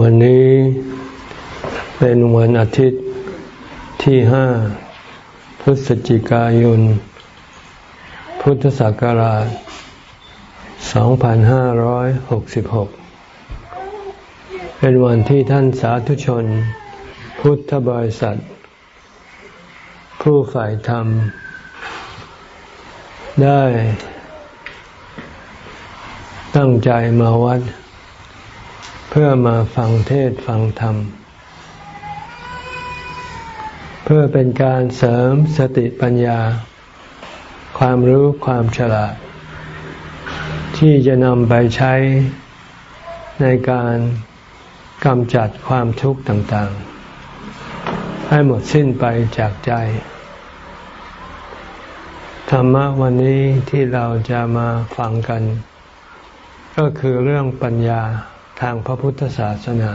วันนี้เป็นวันอาทิตย์ที่ห้าพฤศจิกายน พุทธศักราช 2566 เป็นวันที่ท่านสาธุชน พุทธบริษัท ผู้ฝ่ายธรรม ได้ ตั้งใจมาวัด เพื่อมาฟังเทศฟังธรรม เพื่อเป็นการเสริมสติปัญญา ความรู้ความฉลาด ที่จะนำไปใช้ในการกำจัดความทุกข์ต่างๆ ให้หมดสิ้นไปจากใจ ธรรมะวันนี้ที่เราจะมาฟังกัน ก็คือเรื่องปัญญาทางพระพุทธศาสนา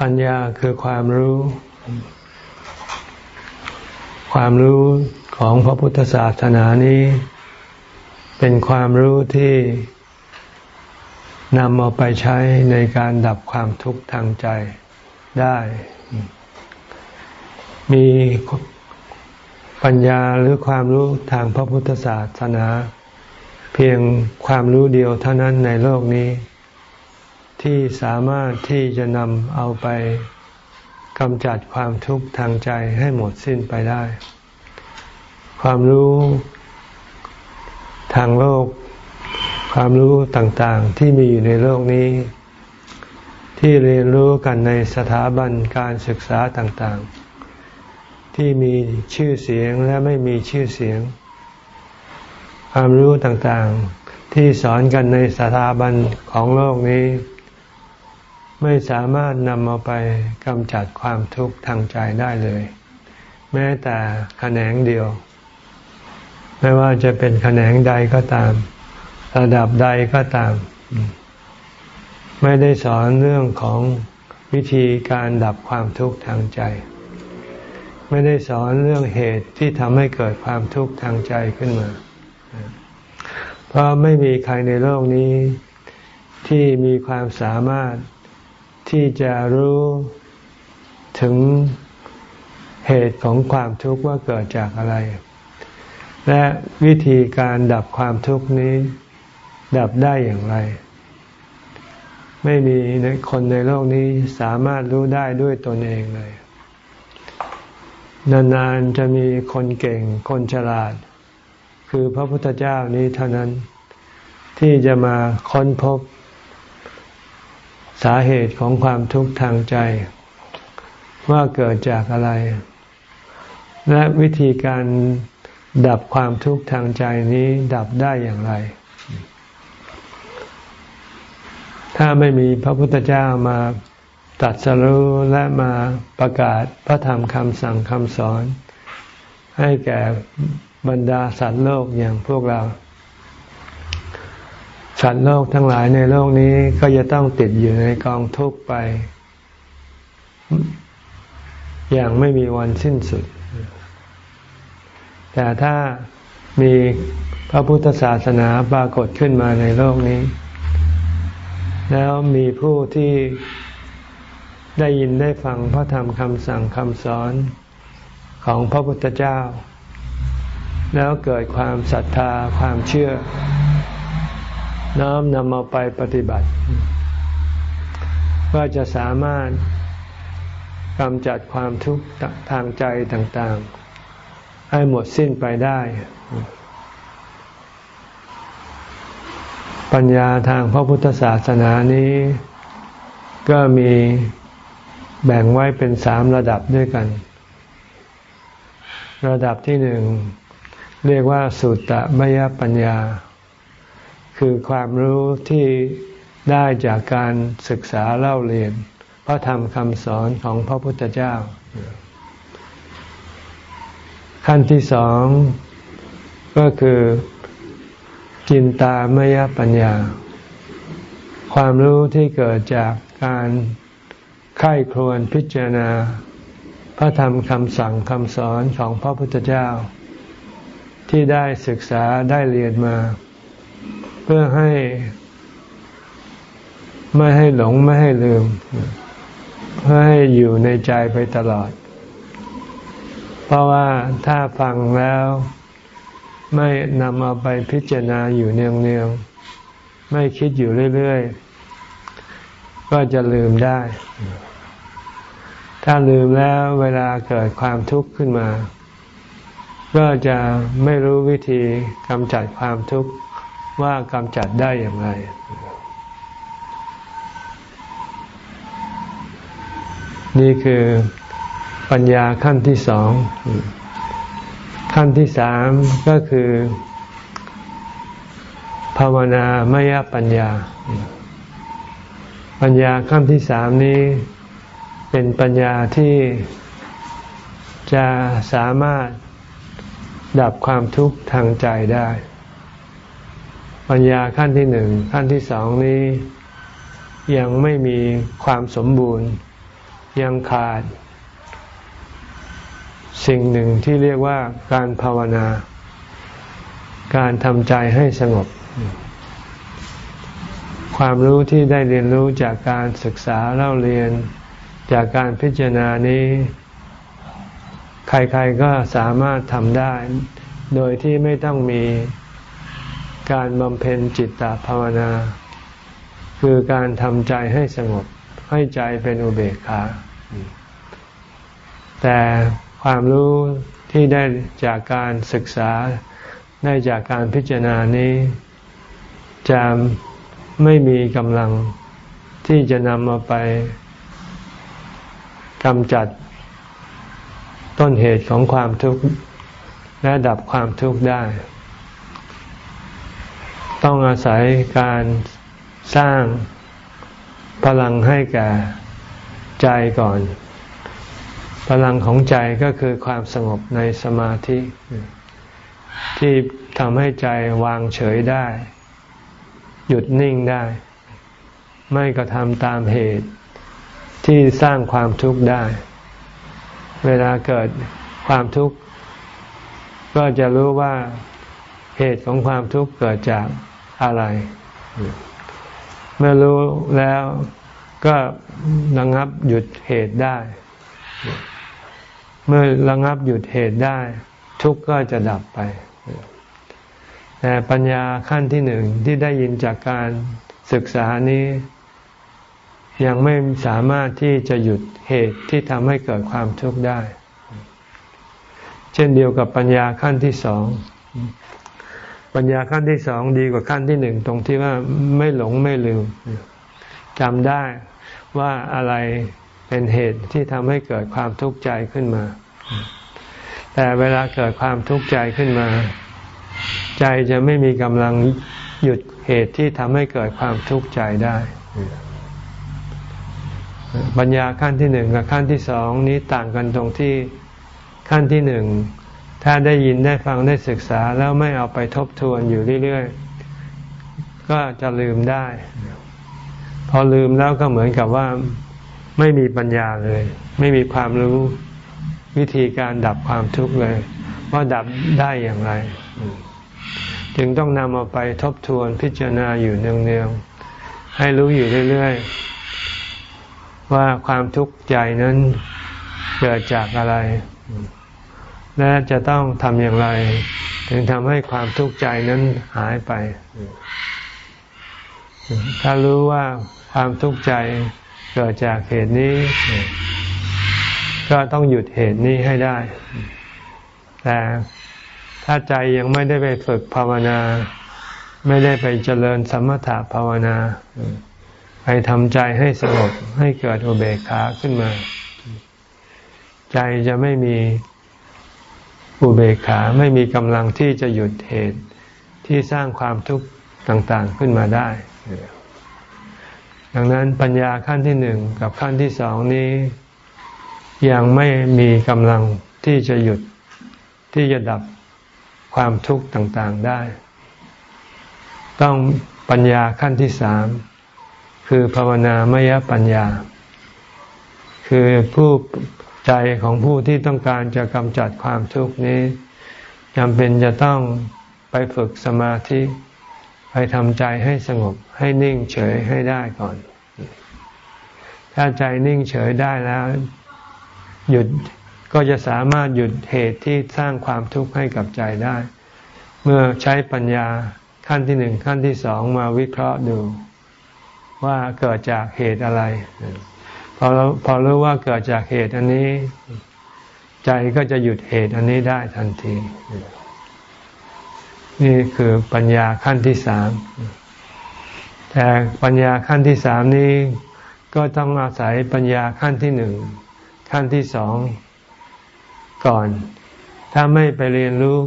ปัญญาคือความรู้ ความรู้ของพระพุทธศาสนานี้ เป็นความรู้ที่นำเอาไปใช้ในการดับความทุกข์ทางใจได้ มีปัญญาหรือความรู้ทางพระพุทธศาสนา พียงความรู้เดียวเท่านั้นในโลกนี้ ที่สามารถที่จะนำเอาไปกำจัดความทุกข์ทางใจให้หมดสิ้นไปได้ ความรู้ทางโลก ความรู้ต่างๆที่มีอยู่ในโลกนี้ ที่เรียนรู้กันในสถาบันการศึกษาต่างๆ ที่มีชื่อเสียงและไม่มีชื่อเสียง ความรู้ต่างๆ ที่สอนกันในสถาบันของโลกนี้ ไม่สามารถนำเอาไปกำจัดความทุกข์ทางใจได้เลย แม้แต่แขนงเดียว ไม่ว่าจะเป็นแขนงใดก็ตาม ระดับใดก็ตาม ไม่ได้สอนเรื่องของวิธีการดับความทุกข์ทางใจ ไม่ได้สอนเรื่องเหตุที่ทำให้เกิดความทุกข์ทางใจขึ้นมา เพราะไม่มีใครในโลกนี้ที่มีความสามารถที่จะรู้ถึงเหตุของความทุกข์ว่าเกิดจากอะไร และวิธีการดับความทุกข์นี้ ดับได้อย่างไร ไม่มีคนในโลกนี้สามารถรู้ได้ด้วยตนเองเลย นานๆจะมีคนเก่งคนฉลาด คือพระพุทธเจ้านี้เท่านั้น ที่จะมาค้นพบ สาเหตุของความทุกข์ทางใจ ว่าเกิดจากอะไร และวิธีการดับความทุกข์ทางใจนี้ดับได้อย่างไร ถ้าไม่มีพระพุทธเจ้ามาตรัดสรู้และมาประกาศพระธรรมคำสั่งคำสอน ให้แก่ บรรดาสัตว์โลกอย่างพวกเรา สัตว์โลกทั้งหลายในโลกนี้ก็จะต้องติดอยู่ในกองทุกข์ไป อย่างไม่มีวันสิ้นสุด แต่ถ้ามีพระพุทธศาสนาปรากฏขึ้นมาในโลกนี้ แล้วมีผู้ที่ได้ยินได้ฟังพระธรรมคำสั่งคำสอนของพระพุทธเจ้า แล้วเกิดความศรัทธาความเชื่อ น้อมนำเอาไปปฏิบัติก็จะสามารถกำจัดความทุกข์ทางใจต่างๆ ให้หมดสิ้นไปได้ ปัญญาทางพระพุทธศาสนานี้ ก็มีแบ่งไว้เป็นสามระดับด้วยกัน ระดับที่หนึ่ง เรียกว่าสุตตะมยปัญญา คือความรู้ที่ได้จากการศึกษาเล่าเรียน พระธรรมคำสอนของพระพุทธเจ้า ขั้นที่สองก็คือจินตามยปัญญา ความรู้ที่เกิดจากการไข้ครวนพิจารณา พระธรรมคำสั่งคำสอนของพระพุทธเจ้า ที่ได้ศึกษาได้เรียนมา เพื่อให้ ไม่ให้หลงไม่ให้ลืม เพื่อให้อยู่ในใจไปตลอด เพราะว่าถ้าฟังแล้วไม่นำเอาไปพิจารณาอยู่เนืองๆ ไม่คิดอยู่เรื่อยๆ ก็จะลืมได้ ถ้าลืมแล้วเวลาเกิดความทุกข์ขึ้นมา ก็จะไม่รู้วิธีกำจัดความทุกข์ว่ากำจัดได้อย่างไร นี่คือปัญญาขั้นที่สอง ขั้นที่สามก็คือ ภาวนามยปัญญา ปัญญาขั้นที่สามนี้เป็นปัญญาที่จะสามารถ ดับความทุกข์ทางใจได้ ปัญญาขั้นที่หนึ่งขั้นที่สองนี้ยังไม่มีความสมบูรณ์ ยังขาด สิ่งหนึ่งที่เรียกว่าการภาวนา การทำใจให้สงบ ความรู้ที่ได้เรียนรู้จากการศึกษาเล่าเรียน จากการพิจารณานี้ ใครๆก็สามารถทำได้ โดยที่ไม่ต้องมีการบำเพ็ญจิตตภาวนา คือการทำใจให้สงบให้ใจเป็นอุเบกขา แต่ความรู้ที่ได้จากการศึกษาได้จากการพิจารณานี้ จะไม่มีกำลังที่จะนำมาไปกำจัด ต้นเหตุของความทุกข์และดับความทุกข์ได้ ต้องอาศัยการสร้างพลังให้แก่ใจก่อน พลังของใจก็คือความสงบในสมาธิ ที่ทำให้ใจวางเฉยได้ หยุดนิ่งได้ ไม่กระทำตามเหตุที่สร้างความทุกข์ได้ เวลาเกิดความทุกข์ ก็จะรู้ว่าเหตุของความทุกข์เกิดจากอะไร เมื่อรู้แล้วก็ระงับหยุดเหตุได้ เมื่อระงับหยุดเหตุได้ ทุกข์ก็จะดับไป แต่ปัญญาขั้นที่หนึ่งที่ได้ยินจากการศึกษานี้ ยังไม่สามารถที่จะหยุดเหตุที่ทำให้เกิดความทุกข์ได้ เช่นเดียวกับปัญญาขั้นที่สองปัญญาขั้นที่สองดีกว่าขั้นที่หนึ่งตรงที่ว่าไม่หลงไม่ลืมจำได้ว่าอะไรเป็นเหตุที่ทำให้เกิดความทุกข์ใจขึ้นมา แต่เวลาเกิดความทุกข์ใจขึ้นมา ใจจะไม่มีกำลังหยุดเหตุที่ทำให้เกิดความทุกข์ใจได้ ปัญญาขั้นที่หนึ่งกับขั้นที่สองนี้ต่างกันตรงที่ขั้นที่หนึ่งถ้าได้ยินได้ฟังได้ศึกษาแล้วไม่เอาไปทบทวนอยู่เรื่อยๆ ก็จะลืมได้ พอลืมแล้วก็เหมือนกับว่าไม่มีปัญญาเลย ไม่มีความรู้วิธีการดับความทุกข์เลย ว่าดับได้อย่างไร จึงต้องนำเอาไปทบทวนพิจารณาอยู่เนืองๆให้รู้อยู่เรื่อยๆ ว่าความทุกข์ใจนั้นเกิดจากอะไร และจะต้องทำอย่างไร ถึงทำให้ความทุกข์ใจนั้นหายไป ถ้ารู้ว่าความทุกข์ใจเกิดจากเหตุนี้ ก็ต้องหยุดเหตุนี้ให้ได้ แต่ถ้าใจยังไม่ได้ไปฝึกภาวนา ไม่ได้ไปเจริญสมถะภาวนา ทำใจให้สงบให้เกิดอุเบกขาขึ้นมา ใจจะไม่มีอุเบกขาไม่มีกำลังที่จะหยุดเหตุที่สร้างความทุกข์ต่าง ๆขึ้นมาได้ ดังนั้นปัญญาขั้นที่หนึ่งกับขั้นที่สองนี้ ยังไม่มีกำลังที่จะหยุดที่จะดับความทุกข์ต่าง ๆได้ ต้องปัญญาขั้นที่สาม คือภาวนามยปัญญา คือผู้ใจของผู้ที่ต้องการจะกำจัดความทุกข์นี้จำเป็นจะต้องไปฝึกสมาธิไปทำใจให้สงบให้นิ่งเฉยให้ได้ก่อน ถ้าใจนิ่งเฉยได้แล้ว หยุดก็จะสามารถหยุดเหตุที่สร้างความทุกข์ให้กับใจได้ เมื่อใช้ปัญญาขั้นที่หนึ่งขั้นที่สองมาวิเคราะห์ดู ว่าเกิดจากเหตุอะไร พอเราพอรู้ว่าเกิดจากเหตุอันนี้ ใจก็จะหยุดเหตุอันนี้ได้ทันที นี่คือปัญญาขั้นที่สาม แต่ปัญญาขั้นที่สามนี้ ก็ต้องอาศัยปัญญาขั้นที่หนึ่งขั้นที่สองก่อน ถ้าไม่ไปเรียนรู้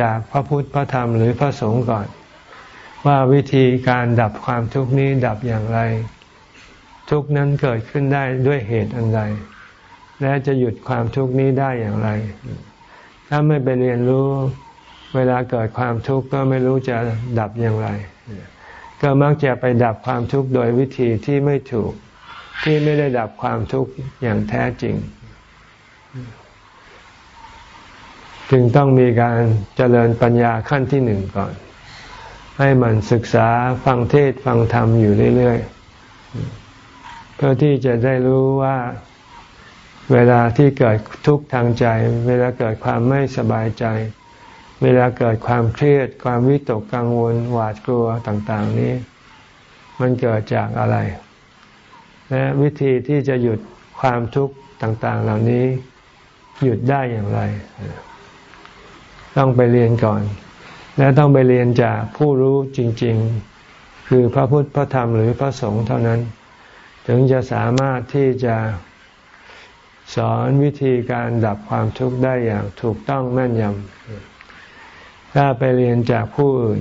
จากพระพุทธพระธรรมหรือพระสงฆ์ก่อน ว่าวิธีการดับความทุกข์นี้ดับอย่างไร ทุกนั้นเกิดขึ้นได้ด้วยเหตุอันใด และจะหยุดความทุกข์นี้ได้อย่างไร ถ้าไม่ไปเรียนรู้เวลาเกิดความทุกข์ก็ไม่รู้จะดับอย่างไร ก็มักจะไปดับความทุกข์โดยวิธีที่ไม่ถูกที่ไม่ได้ดับความทุกข์อย่างแท้จริง จึงต้องมีการเจริญปัญญาขั้นที่หนึ่งก่อน ให้มันศึกษาฟังเทศฟังธรรมอยู่เรื่อยๆ เพื่อที่จะได้รู้ว่าเวลาที่เกิดทุกข์ทางใจ เวลาเกิดความไม่สบายใจ เวลาเกิดความเครียด ความวิตกกังวล หวาดกลัวต่าง ๆ นี้ มันเกิดจากอะไร และวิธีที่จะหยุดความทุกข์ต่าง ๆ เหล่านี้หยุดได้อย่างไร ต้องไปเรียนก่อน และต้องไปเรียนจากผู้รู้จริง ๆ คือพระพุทธพระธรรมหรือพระสงฆ์เท่านั้น ถึงจะสามารถที่จะสอนวิธีการดับความทุกข์ได้อย่างถูกต้องแม่นยำ ถ้าไปเรียนจากผู้อื่น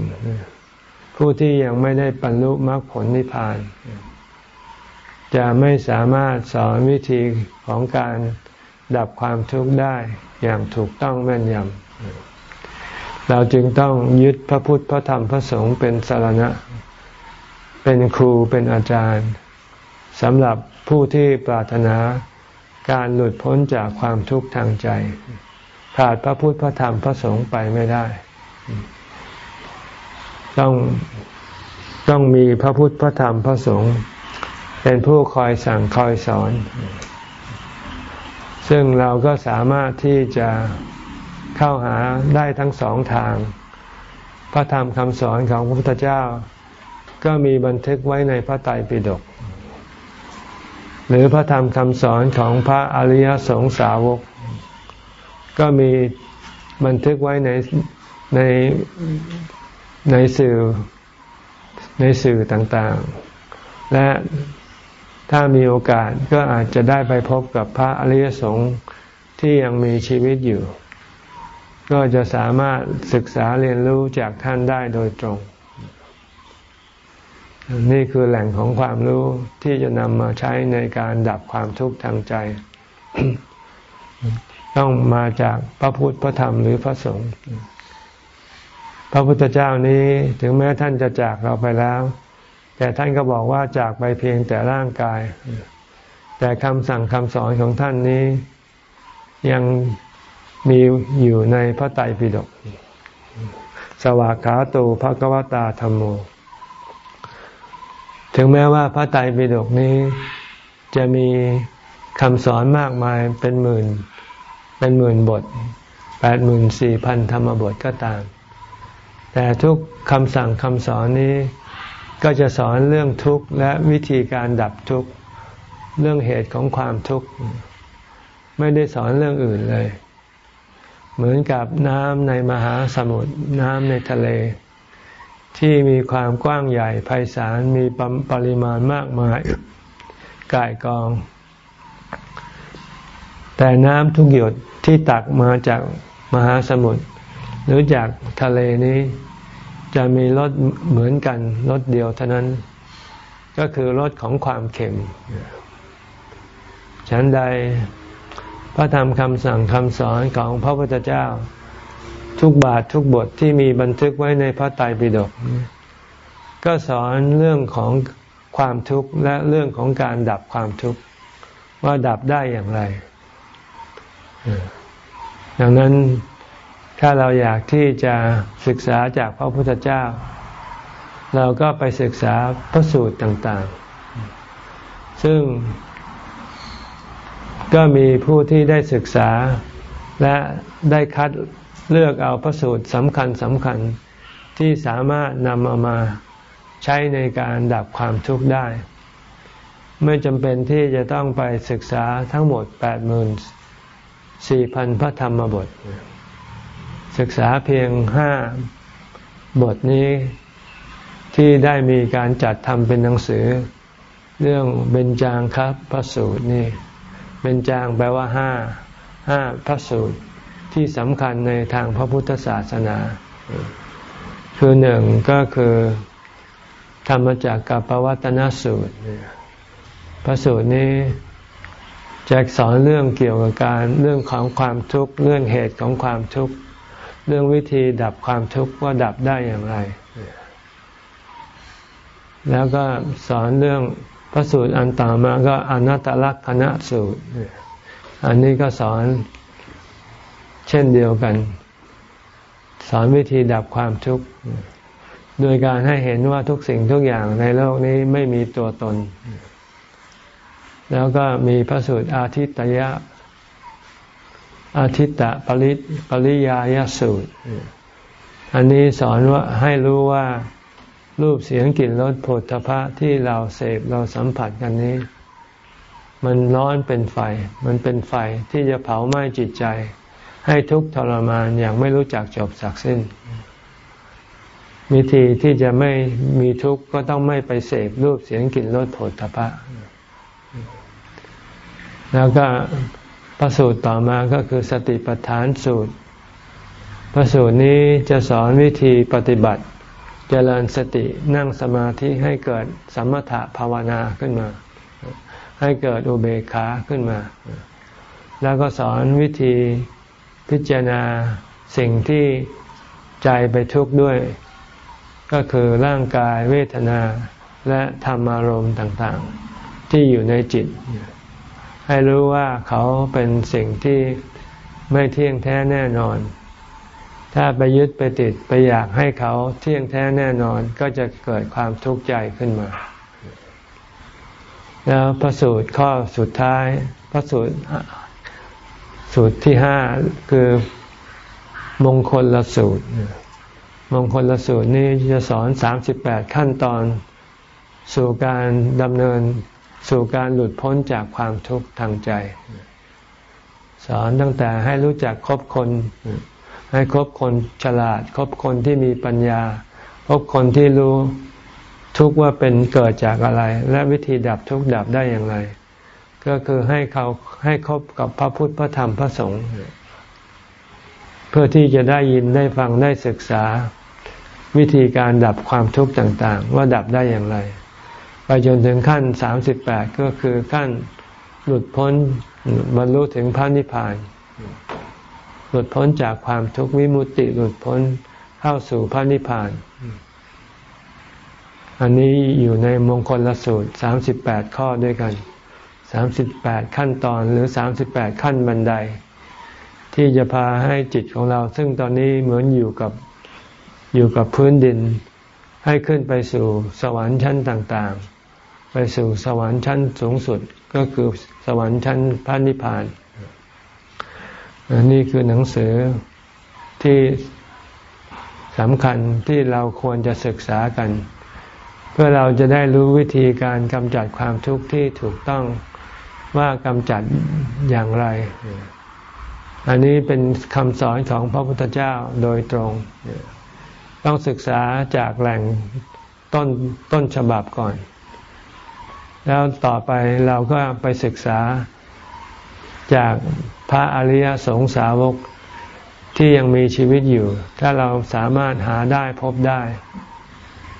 ผู้ที่ยังไม่ได้บรรลุมรรคผลนิพพาน จะไม่สามารถสอนวิธีของการดับความทุกข์ได้อย่างถูกต้องแม่นยำ เราจึงต้องยึดพระพุทธพระธรรมพระสงฆ์เป็นสารณะ เป็นครูเป็นอาจารย์สำหรับผู้ที่ปรารถนาการหลุดพ้นจากความทุกข์ทางใจ ขาดพระพุทธพระธรรมพระสงฆ์ไปไม่ได้ ต้องต้องมีพระพุทธพระธรรมพระสงฆ์เป็นผู้คอยสั่งคอยสอน ซึ่งเราก็สามารถที่จะ เข้าหาได้ทั้งสองทาง พระธรรมคำสอนของพระพุทธเจ้า ก็มีบันทึกไว้ในพระไตรปิฎกหรือพระธรรมคำสอนของพระอริยสงสาวก ก็มีบันทึกไว้ในในในสื่อในสื่อต่างๆ และถ้ามีโอกาสก็อาจจะได้ไปพบกับพระอริยสงฆ์ที่ยังมีชีวิตอยู่ ก็จะสามารถศึกษาเรียนรู้จากท่านได้โดยตรง นี่คือแหล่งของความรู้ที่จะนำมาใช้ในการดับความทุกข์ทางใจ ต้องมาจากพระพุทธพระธรรมหรือพระสงฆ์พระพุทธเจ้านี้ถึงแม้ท่านจะจากเราไปแล้ว แต่ท่านก็บอกว่าจากไปเพียงแต่ร่างกาย แต่คำสั่งคำสอนของท่านนี้ยัง มีอยู่ในพระไตรปิฎกสวากขาตูภะกวตาธรรมโม ถึงแม้ว่าพระไตรปิฎกนี้จะมีคำสอนมากมายเป็นหมื่น เป็นหมื่นบทแปดหมื่นสี่พันธรรมบทก็ตาม แต่ทุกคำสั่งคำสอนนี้ก็จะสอนเรื่องทุกข์และวิธีการดับทุกข์ เรื่องเหตุของความทุกข์ ไม่ได้สอนเรื่องอื่นเลย เหมือนกับน้ำในมหาสมุทรน้ำในทะเล ที่มีความกว้างใหญ่ไพศาลมีปริมาณมากมายกายกอง แต่น้ำทุกหยดที่ตักมาจากมหาสมุทรหรือจากทะเลนี้ จะมีรสเหมือนกันรสเดียวเท่านั้น ก็คือรสของความเค็มฉันใด พระธรรมคำสั่งคำสอนของพระพุทธเจ้า ทุกบาททุกบทที่มีบันทึกไว้ในพระไตรปิฎกก็สอนเรื่องของความทุกข์และเรื่องของการดับความทุกข์ว่าดับได้อย่างไรดังนั้นถ้าเราอยากที่จะศึกษาจากพระพุทธเจ้า เราก็ไปศึกษาพระสูตรต่าง ๆ ซึ่ง ก็มีผู้ที่ได้ศึกษา และได้คัดเลือกเอาพระสูตรสำคัญสำคัญที่สามารถนำเอามาใช้ในการดับความทุกข์ได้ ไม่จำเป็นที่จะต้องไปศึกษาทั้งหมดแปดหมื่นสี่พันพระธรรมบท ศึกษาเพียงห้าบทนี้ที่ได้มีการจัดทำเป็นหนังสือ เรื่องเบญจางครับพระสูตรนี่ เบญจางแปลว่าห้าห้าพระสูตรที่สำคัญในทางพระพุทธศาสนา คือหนึ่งก็คือธรรมจักกับปวัตนสูตร พระสูตรนี้จะสอนเรื่องเกี่ยวกับการเรื่องของความทุกข์เรื่องเหตุของความทุกข์เรื่องวิธีดับความทุกข์ว่าดับได้อย่างไร แล้วก็สอนเรื่อง พระสูตรอันต่อมาก็อนัตตลักษณะสูตร อันนี้ก็สอนเช่นเดียวกัน สอนวิธีดับความทุกข์โดยการให้เห็นว่าทุกสิ่งทุกอย่างในโลกนี้ไม่มีตัวตน แล้วก็มีพระสูตรอาทิตยะ อาทิตตะปริปริยายสูตร อันนี้สอนว่าให้รู้ว่า รูปเสียงกลิ่นรสผลทพะที่เราเสพเราสัมผัสกันนี้ มันร้อนเป็นไฟ มันเป็นไฟที่จะเผาไหม้จิตใจ ให้ทุกข์ทรมานอย่างไม่รู้จักจบสักสิ้น วิธีที่จะไม่มีทุกข์ก็ต้องไม่ไปเสพรูปเสียงกลิ่นรสผลทพะ แล้วก็พระสูตรต่อมาก็คือสติปัฏฐานสูตร พระสูตรนี้จะสอนวิธีปฏิบัติ เจริญสตินั่งสมาธิให้เกิดสมถะภาวนาขึ้นมา ให้เกิดอุเบกขาขึ้นมา แล้วก็สอนวิธีพิจารณาสิ่งที่ใจไปทุกข์ด้วย ก็คือร่างกายเวทนาและธรรมารมณ์ต่างๆ ที่อยู่ในจิต ให้รู้ว่าเขาเป็นสิ่งที่ไม่เที่ยงแท้แน่นอน ถ้าไปยึดไปติดไปอยากให้เขาเที่ยงแท้แน่นอนก็จะเกิดความทุกข์ใจขึ้นมา แล้วพระสูตรข้อสุดท้าย พระสูตรสูตรที่ห้าคือมงคลละสูตร มงคลละสูตรนี้จะสอนสามสิบแปดขั้นตอนสู่การดำเนินสู่การหลุดพ้นจากความทุกข์ทางใจ สอนตั้งแต่ให้รู้จักคบคน ให้คบคนฉลาด คบคนที่มีปัญญา คบคนที่รู้ทุกว่าเป็นเกิดจากอะไร และวิธีดับทุกดับได้อย่างไร ก็คือให้เขาให้คบกับพระพุทธพระธรรมพระสงฆ์เพื่อที่จะได้ยินได้ฟังได้ศึกษา วิธีการดับความทุกข์ต่างๆ ว่าดับได้อย่างไร ไปจนถึงขั้นสามสิบแปดก็คือขั้นหลุดพ้นบรรลุถึงพระนิพพาน หลุดพ้นจากความทุกข์วิมุตติหลุดพ้นเข้าสู่พระนิพพาน อันนี้อยู่ในมงคลละสูตรสามสิบแปดข้อด้วยกันสามสิบแปดขั้นตอนหรือสามสิบแปดขั้นบันได ที่จะพาให้จิตของเรา ซึ่งตอนนี้เหมือนอยู่กับอยู่กับพื้นดิน ให้ขึ้นไปสู่สวรรค์ชั้นต่างๆ ไปสู่สวรรค์ชั้นสูงสุดก็คือสวรรค์ชั้นพระนิพพาน นี่คือหนังสือที่สำคัญที่เราควรจะศึกษากัน เพื่อเราจะได้รู้วิธีการกำจัดความทุกข์ที่ถูกต้องว่ากำจัดอย่างไร อันนี้เป็นคำสอนของพระพุทธเจ้าโดยตรง ต้องศึกษาจากแหล่งต้นต้นฉบับก่อน แล้วต่อไปเราก็ไปศึกษาจาก พระอริยสงสาวกที่ยังมีชีวิตอยู่ ถ้าเราสามารถหาได้พบได้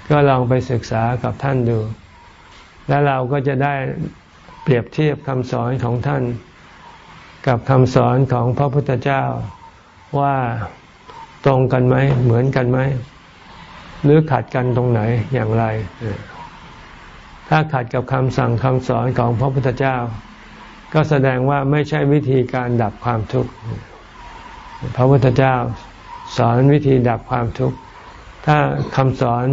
ก็ลองไปศึกษากับท่านดู แล้วเราก็จะได้เปรียบเทียบคำสอนของท่าน กับคำสอนของพระพุทธเจ้าว่าตรงกันไหมเหมือนกันไหมหรือขัดกันตรงไหนอย่างไร ถ้าขัดกับคำสั่งคำสอนของพระพุทธเจ้า ก็แสดงว่าไม่ใช่วิธีการดับความทุกข์ พระพุทธเจ้าสอนวิธีดับความทุกข์ ถ้าคำสอน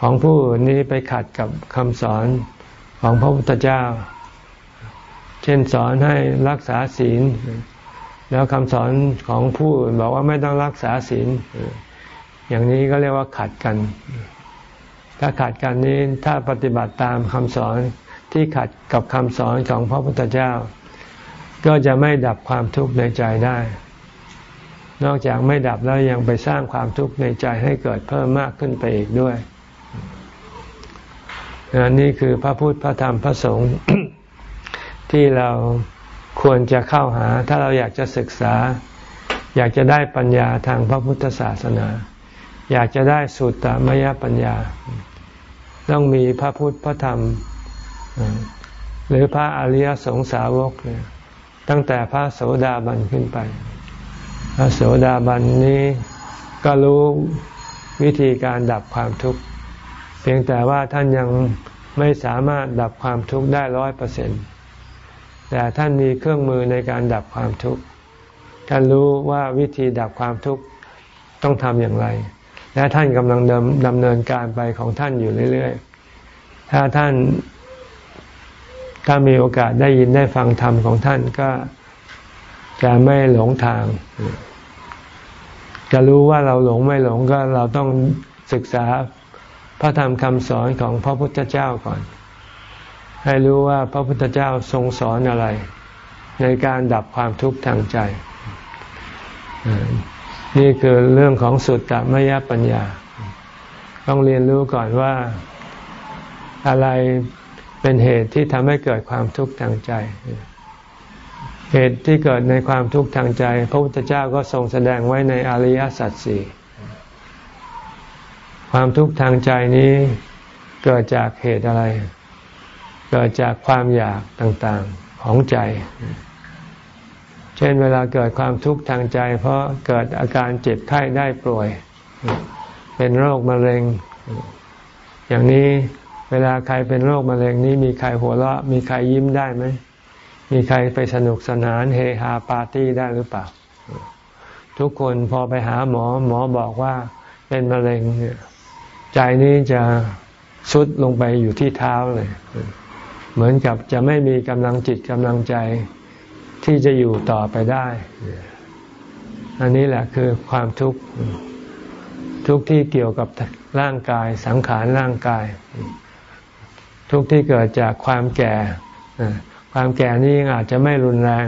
ของผู้อื่นนี้ไปขัดกับคำสอนของพระพุทธเจ้า เช่นสอนให้รักษาศีล แล้วคำสอนของผู้อื่นบอกว่าไม่ต้องรักษาศีล อย่างนี้ก็เรียกว่าขัดกัน ถ้าขัดกันนี้ถ้าปฏิบัติตามคำสอน ที่ขัดกับคำสอนของพระพุทธเจ้า ก็จะไม่ดับความทุกข์ในใจได้ นอกจากไม่ดับแล้วยังไปสร้างความทุกข์ในใจให้เกิดเพิ่มมากขึ้นไปอีกด้วยน,นี่คือพระพุทธพระธรรมพระสงฆ์ที่เราควรจะเข้าหา ถ้าเราอยากจะศึกษา อยากจะได้ปัญญาทางพระพุทธศาสนา อยากจะได้สุตตมยปัญญา ต้องมีพระพุทธพระธรรม หรือพระอริยสงสาวกเนี่ยตั้งแต่พระโสดาบันขึ้นไป พระโสดาบันนี้ก็รู้วิธีการดับความทุกข์ เพียงแต่ว่าท่านยังไม่สามารถดับความทุกข์ได้ร้อยเปอร์เซ็นต์แต่ท่านมีเครื่องมือในการดับความทุกข์ ท่านรู้ว่าวิธีดับความทุกข์ต้องทำอย่างไร และท่านกำลังดำเนินการไปของท่านอยู่เรื่อยๆ ถ้าท่าน ถ้ามีโอกาสได้ยินได้ฟังธรรมของท่านก็จะไม่หลงทาง จะรู้ว่าเราหลงไม่หลงก็เราต้องศึกษาพระธรรมคำสอนของพระพุทธเจ้าก่อน ให้รู้ว่าพระพุทธเจ้าทรงสอนอะไร ในการดับความทุกข์ทางใจ นี่คือเรื่องของสุตตมยปัญญา ต้องเรียนรู้ก่อนว่าอะไร เป็นเหตุที่ทำให้เกิดความทุกข์ทางใจ เหตุที่เกิดในความทุกข์ทางใจ พระพุทธเจ้าก็ทรงแสดงไว้ในอริยสัจสี่ความทุกข์ทางใจนี้เกิดจากเหตุอะไร เกิดจากความอยากต่างๆของใจ เช่นเวลาเกิดความทุกข์ทางใจ เพราะเกิดอาการเจ็บไข้ได้ป่วย เป็นโรคมะเร็ง อย่างนี้ เวลาใครเป็นโรคมะเร็งนี้มีใครหัวเราะ มีใครยิ้มได้ไหม มีใครไปสนุกสนานเฮฮาปาร์ตี้ได้หรือเปล่า ทุกคนพอไปหาหมอหมอบอกว่าเป็นมะเร็งเนี่ยใจนี้จะสุดลงไปอยู่ที่เท้าเลย เหมือนกับจะไม่มีกำลังจิตกำลังใจที่จะอยู่ต่อไปได้ อันนี้แหละคือความทุกข์ทุกข์ที่เกี่ยวกับร่างกายสังขารร่างกาย ทุกข์ที่เกิดจากความแก่ ความแก่นี้อาจจะไม่รุนแรง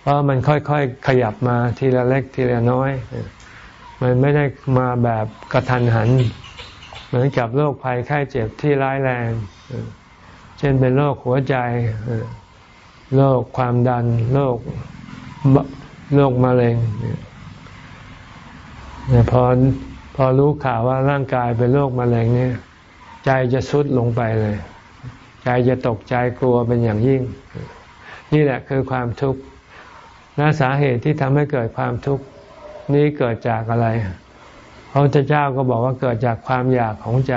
เพราะมันค่อยๆขยับมาทีละเล็กทีละน้อย มันไม่ได้มาแบบกระทันหัน เหมือนกับโรคภัยไข้เจ็บที่ร้ายแรง เช่นเป็นโรคหัวใจ โรคความดัน โรคโรคมะเร็งพอพอรู้ข่าวว่าร่างกายเป็นโรคมะเร็งเนี่ย ใจจะสุดลงไปเลย ใจจะตกใจกลัวเป็นอย่างยิ่ง นี่แหละคือความทุกข์และสาเหตุที่ทำให้เกิดความทุกข์นี้เกิดจากอะไรพระพุทธเจ้าก็บอกว่าเกิดจากความอยากของใจ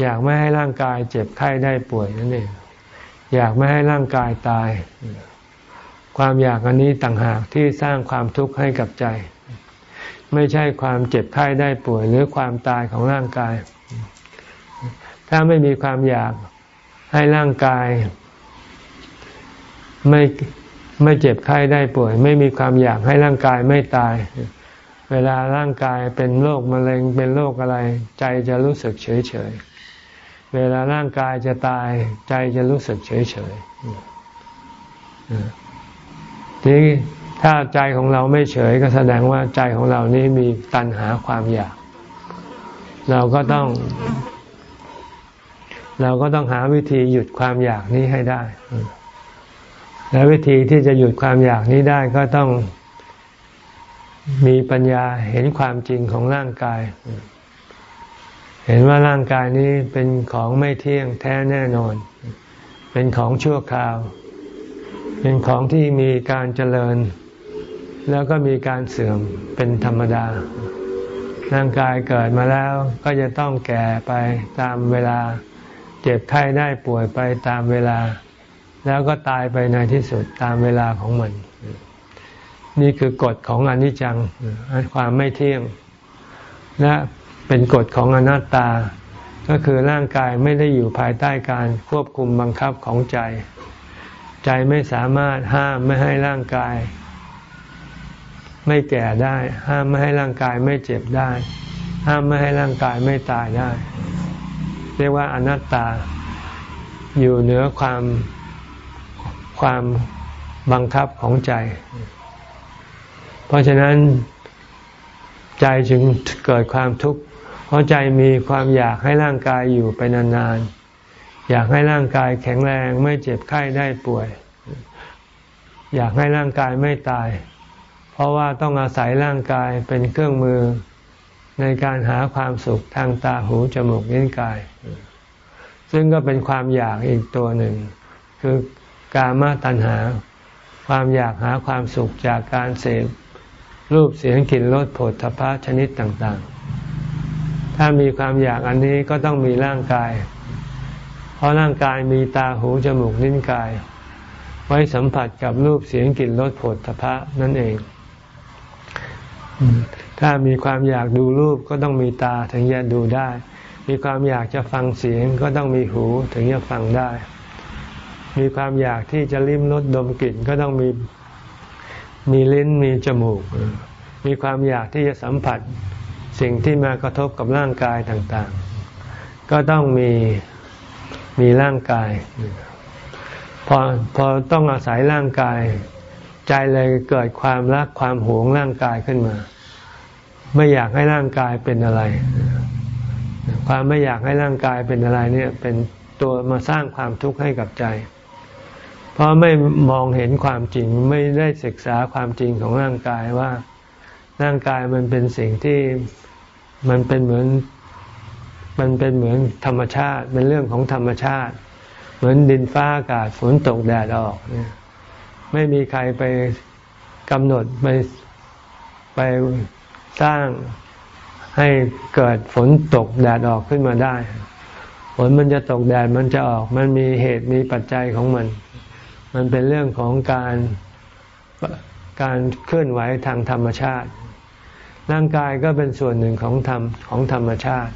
อยากไม่ให้ร่างกายเจ็บไข้ได้ป่วยนั่นเองอยากไม่ให้ร่างกายตาย ความอยากอันนี้ต่างหากที่สร้างความทุกข์ให้กับใจ ไม่ใช่ความเจ็บไข้ได้ป่วย หรือความตายของร่างกาย ถ้าไม่มีความอยาก ให้ร่างกาย ไม่ไม่เจ็บไข้ได้ป่วย ไม่มีความอยากให้ร่างกายไม่ตาย เวลาร่างกายเป็นโรคมะเร็งเป็นโรคอะไร ใจจะรู้สึกเฉยเฉยเวลาร่างกายจะตาย ใจจะรู้สึกเฉยเฉยทีนี้ถ้าใจของเราไม่เฉยก็แสดงว่าใจของเรานี้มีตัณหาความอยาก เราก็ต้อง เราก็ต้องหาวิธีหยุดความอยากนี้ให้ได้ และวิธีที่จะหยุดความอยากนี้ได้ก็ต้องมีปัญญาเห็นความจริงของร่างกาย เห็นว่าร่างกายนี้เป็นของไม่เที่ยงแท้แน่นอน เป็นของชั่วคราว เป็นของที่มีการเจริญ แล้วก็มีการเสื่อมเป็นธรรมดา ร่างกายเกิดมาแล้วก็จะต้องแก่ไปตามเวลา เจ็บไข้ได้ป่วยไปตามเวลา แล้วก็ตายไปในที่สุดตามเวลาของมัน นี่คือกฎของอนิจจังความไม่เที่ยง และเป็นกฎของอนัตตา ก็คือร่างกายไม่ได้อยู่ภายใต้การควบคุมบังคับของใจ ใจไม่สามารถห้ามไม่ให้ร่างกาย ไม่แก่ได้ ห้ามไม่ให้ร่างกายไม่เจ็บได้ ห้ามไม่ให้ร่างกายไม่ตายได้ เรียกว่าอนัตตา อยู่เหนือความความบังคับของใจ เพราะฉะนั้นใจจึงเกิดความทุกข์ เพราะใจมีความอยากให้ร่างกายอยู่ไปนานๆ อยากให้ร่างกายแข็งแรงไม่เจ็บไข้ได้ป่วย อยากให้ร่างกายไม่ตาย เพราะว่าต้องอาศัยร่างกายเป็นเครื่องมือ ในการหาความสุขทางตาหูจมูกลิ้นกาย ซึ่งก็เป็นความอยากอีกตัวหนึ่ง คือกามาตัณหา ความอยากหาความสุขจากการเสพรูปเสียงกลิ่นรสผลทพะชนิดต่างๆ ถ้ามีความอยากอันนี้ก็ต้องมีร่างกาย เพราะร่างกายมีตาหูจมูกลิ้นกาย ไว้สัมผัสกับรูปเสียงกลิ่นรสผลทพะนั่นเอง ถ้ามีความอยากดูรูปก็ต้องมีตาถึงจะดูได้ มีความอยากจะฟังเสียงก็ต้องมีหูถึงจะฟังได้ มีความอยากที่จะลิ้มรสดมกลิ่นก็ต้องมีมีลิ้นมีจมูก มีความอยากที่จะสัมผัสสิ่งที่มากระทบกับร่างกายต่างๆ ก็ต้องมีมีร่างกาย พอพอต้องอาศัยร่างกาย ใจเลยเกิดความรักความหวงร่างกายขึ้นมา ไม่อยากให้ร่างกายเป็นอะไร ความไม่อยากให้ร่างกายเป็นอะไรเนี่ยเป็นตัวมาสร้างความทุกข์ให้กับใจ เพราะไม่มองเห็นความจริงไม่ได้ศึกษาความจริงของร่างกายว่า ร่างกายมันเป็นสิ่งที่มันเป็นเหมือน มันเป็นเหมือนธรรมชาติ เป็นเรื่องของธรรมชาติ เหมือนดินฟ้าอากาศฝนตกแดดออกเนี่ยไม่มีใครไปกำหนดไปไป สร้างให้เกิดฝนตกแดดออกขึ้นมาได้ ฝนมันจะตกแดดมันจะออก มันมีเหตุมีปัจจัยของมัน มันเป็นเรื่องของการการเคลื่อนไหวทางธรรมชาติ ร่างกายก็เป็นส่วนหนึ่งของธรรมของธรรมชาติ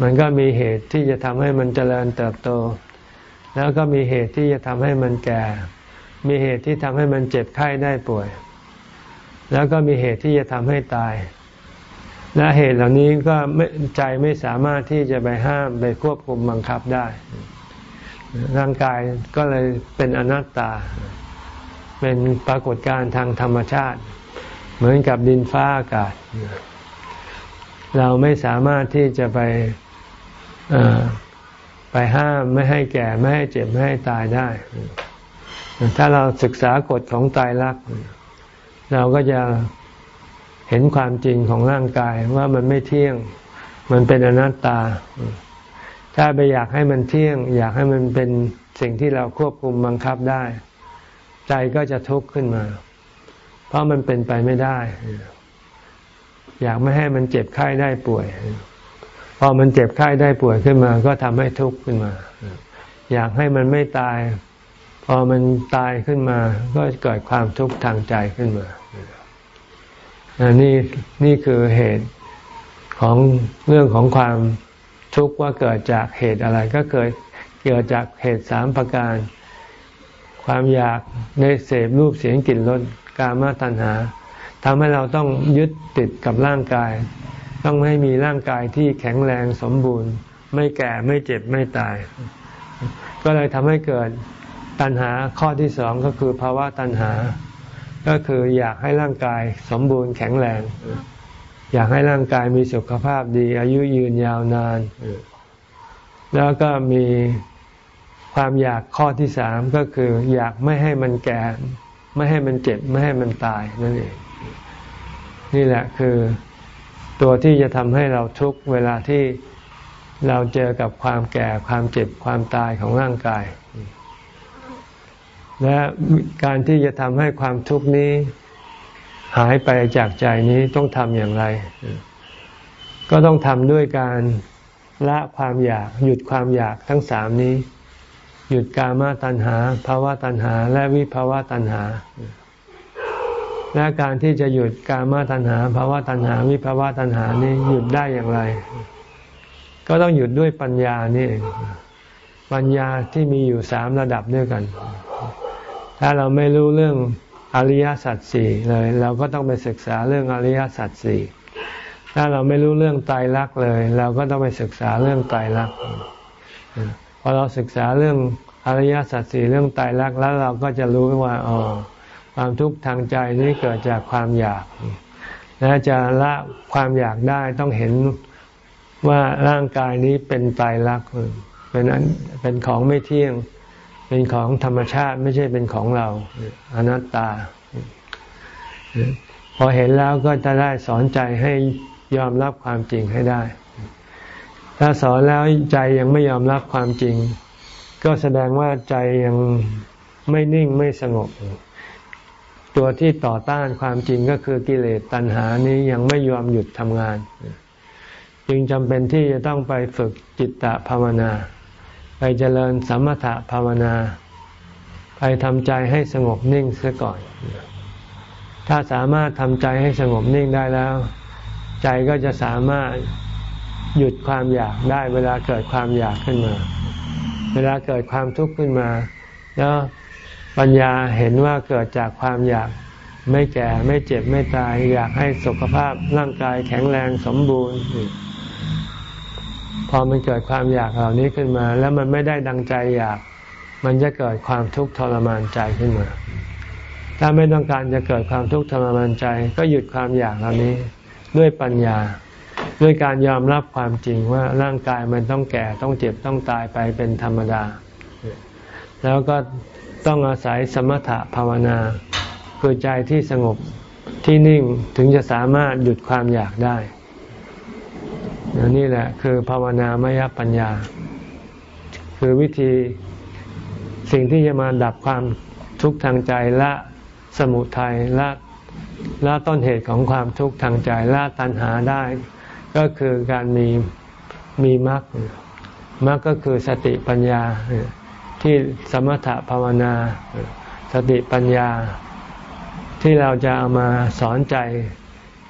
มันก็มีเหตุที่จะทำให้มันเจริญเติบโต แล้วก็มีเหตุที่จะทำให้มันแก่ มีเหตุที่ทำให้มันเจ็บไข้ได้ป่วย แล้วก็มีเหตุที่จะทำให้ตาย และเหตุเหล่านี้ก็ใจไม่สามารถที่จะไปห้ามไปควบคุมบังคับได้ ร่างกายก็เลยเป็นอนัตตา เป็นปรากฏการณ์ทางธรรมชาติ เหมือนกับดินฟ้าอากาศ เราไม่สามารถที่จะไปไปห้ามไม่ให้แก่ไม่ให้เจ็บ ไม่ให้ตายได้ ถ้าเราศึกษากฎของตายรัก เราก็จะเห็นความจริงของร่างกายว่ามันไม่เที่ยง มันเป็นอนัตตา ถ้าไปอยากให้มันเที่ยง อยากให้มันเป็นสิ่งที่เราควบคุมบังคับได้ ใจก็จะทุกข์ขึ้นมา เพราะมันเป็นไปไม่ได้ อยากไม่ให้มันเจ็บไข้ได้ป่วย พอมันเจ็บไข้ได้ป่วยขึ้นมา ก็ทำให้ทุกข์ขึ้นมา อยากให้มันไม่ตาย อมันตายขึ้นมา ก็เกิดความทุกข์ทางใจขึ้นมาอันนี้นี่คือเหตุของเรื่องของความทุกข์ว่าเกิดจากเหตุอะไร ก็เกิดเกิดจากเหตุสามประการ ความอยากในเสพรูปเสียงกลิ่นรสกามาตัณหาทำให้เราต้องยึดติดกับร่างกาย ต้องให้มีร่างกายที่แข็งแรงสมบูรณ์ ไม่แก่ไม่เจ็บไม่ตาย ก็เลยทำให้เกิด ตัณหาข้อที่สองก็คือภาวะตัณหา ก็คืออยากให้ร่างกายสมบูรณ์แข็งแรง อยากให้ร่างกายมีสุขภาพดี อายุยืนยาวนาน แล้วก็มีความอยากข้อที่สามก็คือ อยากไม่ให้มันแก่ ไม่ให้มันเจ็บ ไม่ให้มันตายนั่นเอง นี่แหละคือตัวที่จะทำให้เราทุกเวลาที่เราเจอกับความแก่ความเจ็บความตายของร่างกาย และการที่จะทำให้ความทุกข์นี้หายไปจากใจนี้ต้องทำอย่างไร ก็ต้องทำด้วยการละความอยาก หยุดความอยากทั้งสามนี้ หยุดกามาตัณหาภาวะตัณหา และวิภาวะตัณหา และการที่จะหยุดกามาตัณหาภาวะตัณหา วิภาวะตัณหานี้หยุดได้อย่างไรกก็ต้องหยุดด้วยปัญญานี่เองปัญญาที่มีอยู่สามระดับด้วยกัน ถ้าเราไม่รู้เรื่องอริยสัจสี่เลย เราก็ต้องไปศึกษาเรื่องอริยสัจสี่ถ้าเราไม่รู้เรื่องไตรลักษณ์เลย เราก็ต้องไปศึกษาเรื่องไตรลักษณ์พอเราศึกษาเรื่องอริยสัจสี่เรื่องไตรลักษณ์แล้วเราก็จะรู้ว่าอ๋อความทุกข์ทางใจนี้เกิดจากความอยาก และจะละความอยากได้ต้องเห็นว่าร่างกายนี้เป็นไตรลักษณ์เป็นเป็นของไม่เที่ยง เป็นของธรรมชาติไม่ใช่เป็นของเรา อนัตตา พอเห็นแล้วก็จะได้สอนใจให้ยอมรับความจริงให้ได้ ถ้าสอนแล้วใจยังไม่ยอมรับความจริง ก็แสดงว่าใจยังไม่นิ่งไม่สงบ ตัวที่ต่อต้านความจริงก็คือกิเลสตัณหานี้ยังไม่ยอมหยุดทำงาน จึงจำเป็นที่จะต้องไปฝึกจิตตภาวนา ไปเจริญสมถะภาวนา ไปทำใจให้สงบนิ่งเสียก่อน ถ้าสามารถทำใจให้สงบนิ่งได้แล้ว ใจก็จะสามารถหยุดความอยากได้ เวลาเกิดความอยากขึ้นมา เวลาเกิดความทุกข์ขึ้นมา แล้วปัญญาเห็นว่าเกิดจากความอยากไม่แก่ไม่เจ็บไม่ตาย อยากให้สุขภาพร่างกายแข็งแรงสมบูรณ์ พอมันเกิดความอยากเหล่านี้ขึ้นมา แล้วมันไม่ได้ดังใจอยาก มันจะเกิดความทุกข์ทรมานใจขึ้นมา ถ้าไม่ต้องการจะเกิดความทุกข์ทรมานใจ ก็หยุดความอยากเหล่านี้ด้วยปัญญา ด้วยการยอมรับความจริงว่าร่างกายมันต้องแก่ต้องเจ็บต้องตายไปเป็นธรรมดา แล้วก็ต้องอาศัยสมถะภาวนาคือใจที่สงบที่นิ่งถึงจะสามารถหยุดความอยากได้ นี่แหละคือภาวนามยปัญญา คือวิธีสิ่งที่จะมาดับความทุกข์ทางใจละสมุทัยละละต้นเหตุของความทุกข์ทางใจละตัณหาได้ ก็คือการมีมีมรรคมรรคก็คือสติปัญญาที่สมถะภาวนา สติปัญญาที่เราจะเอามาสอนใจ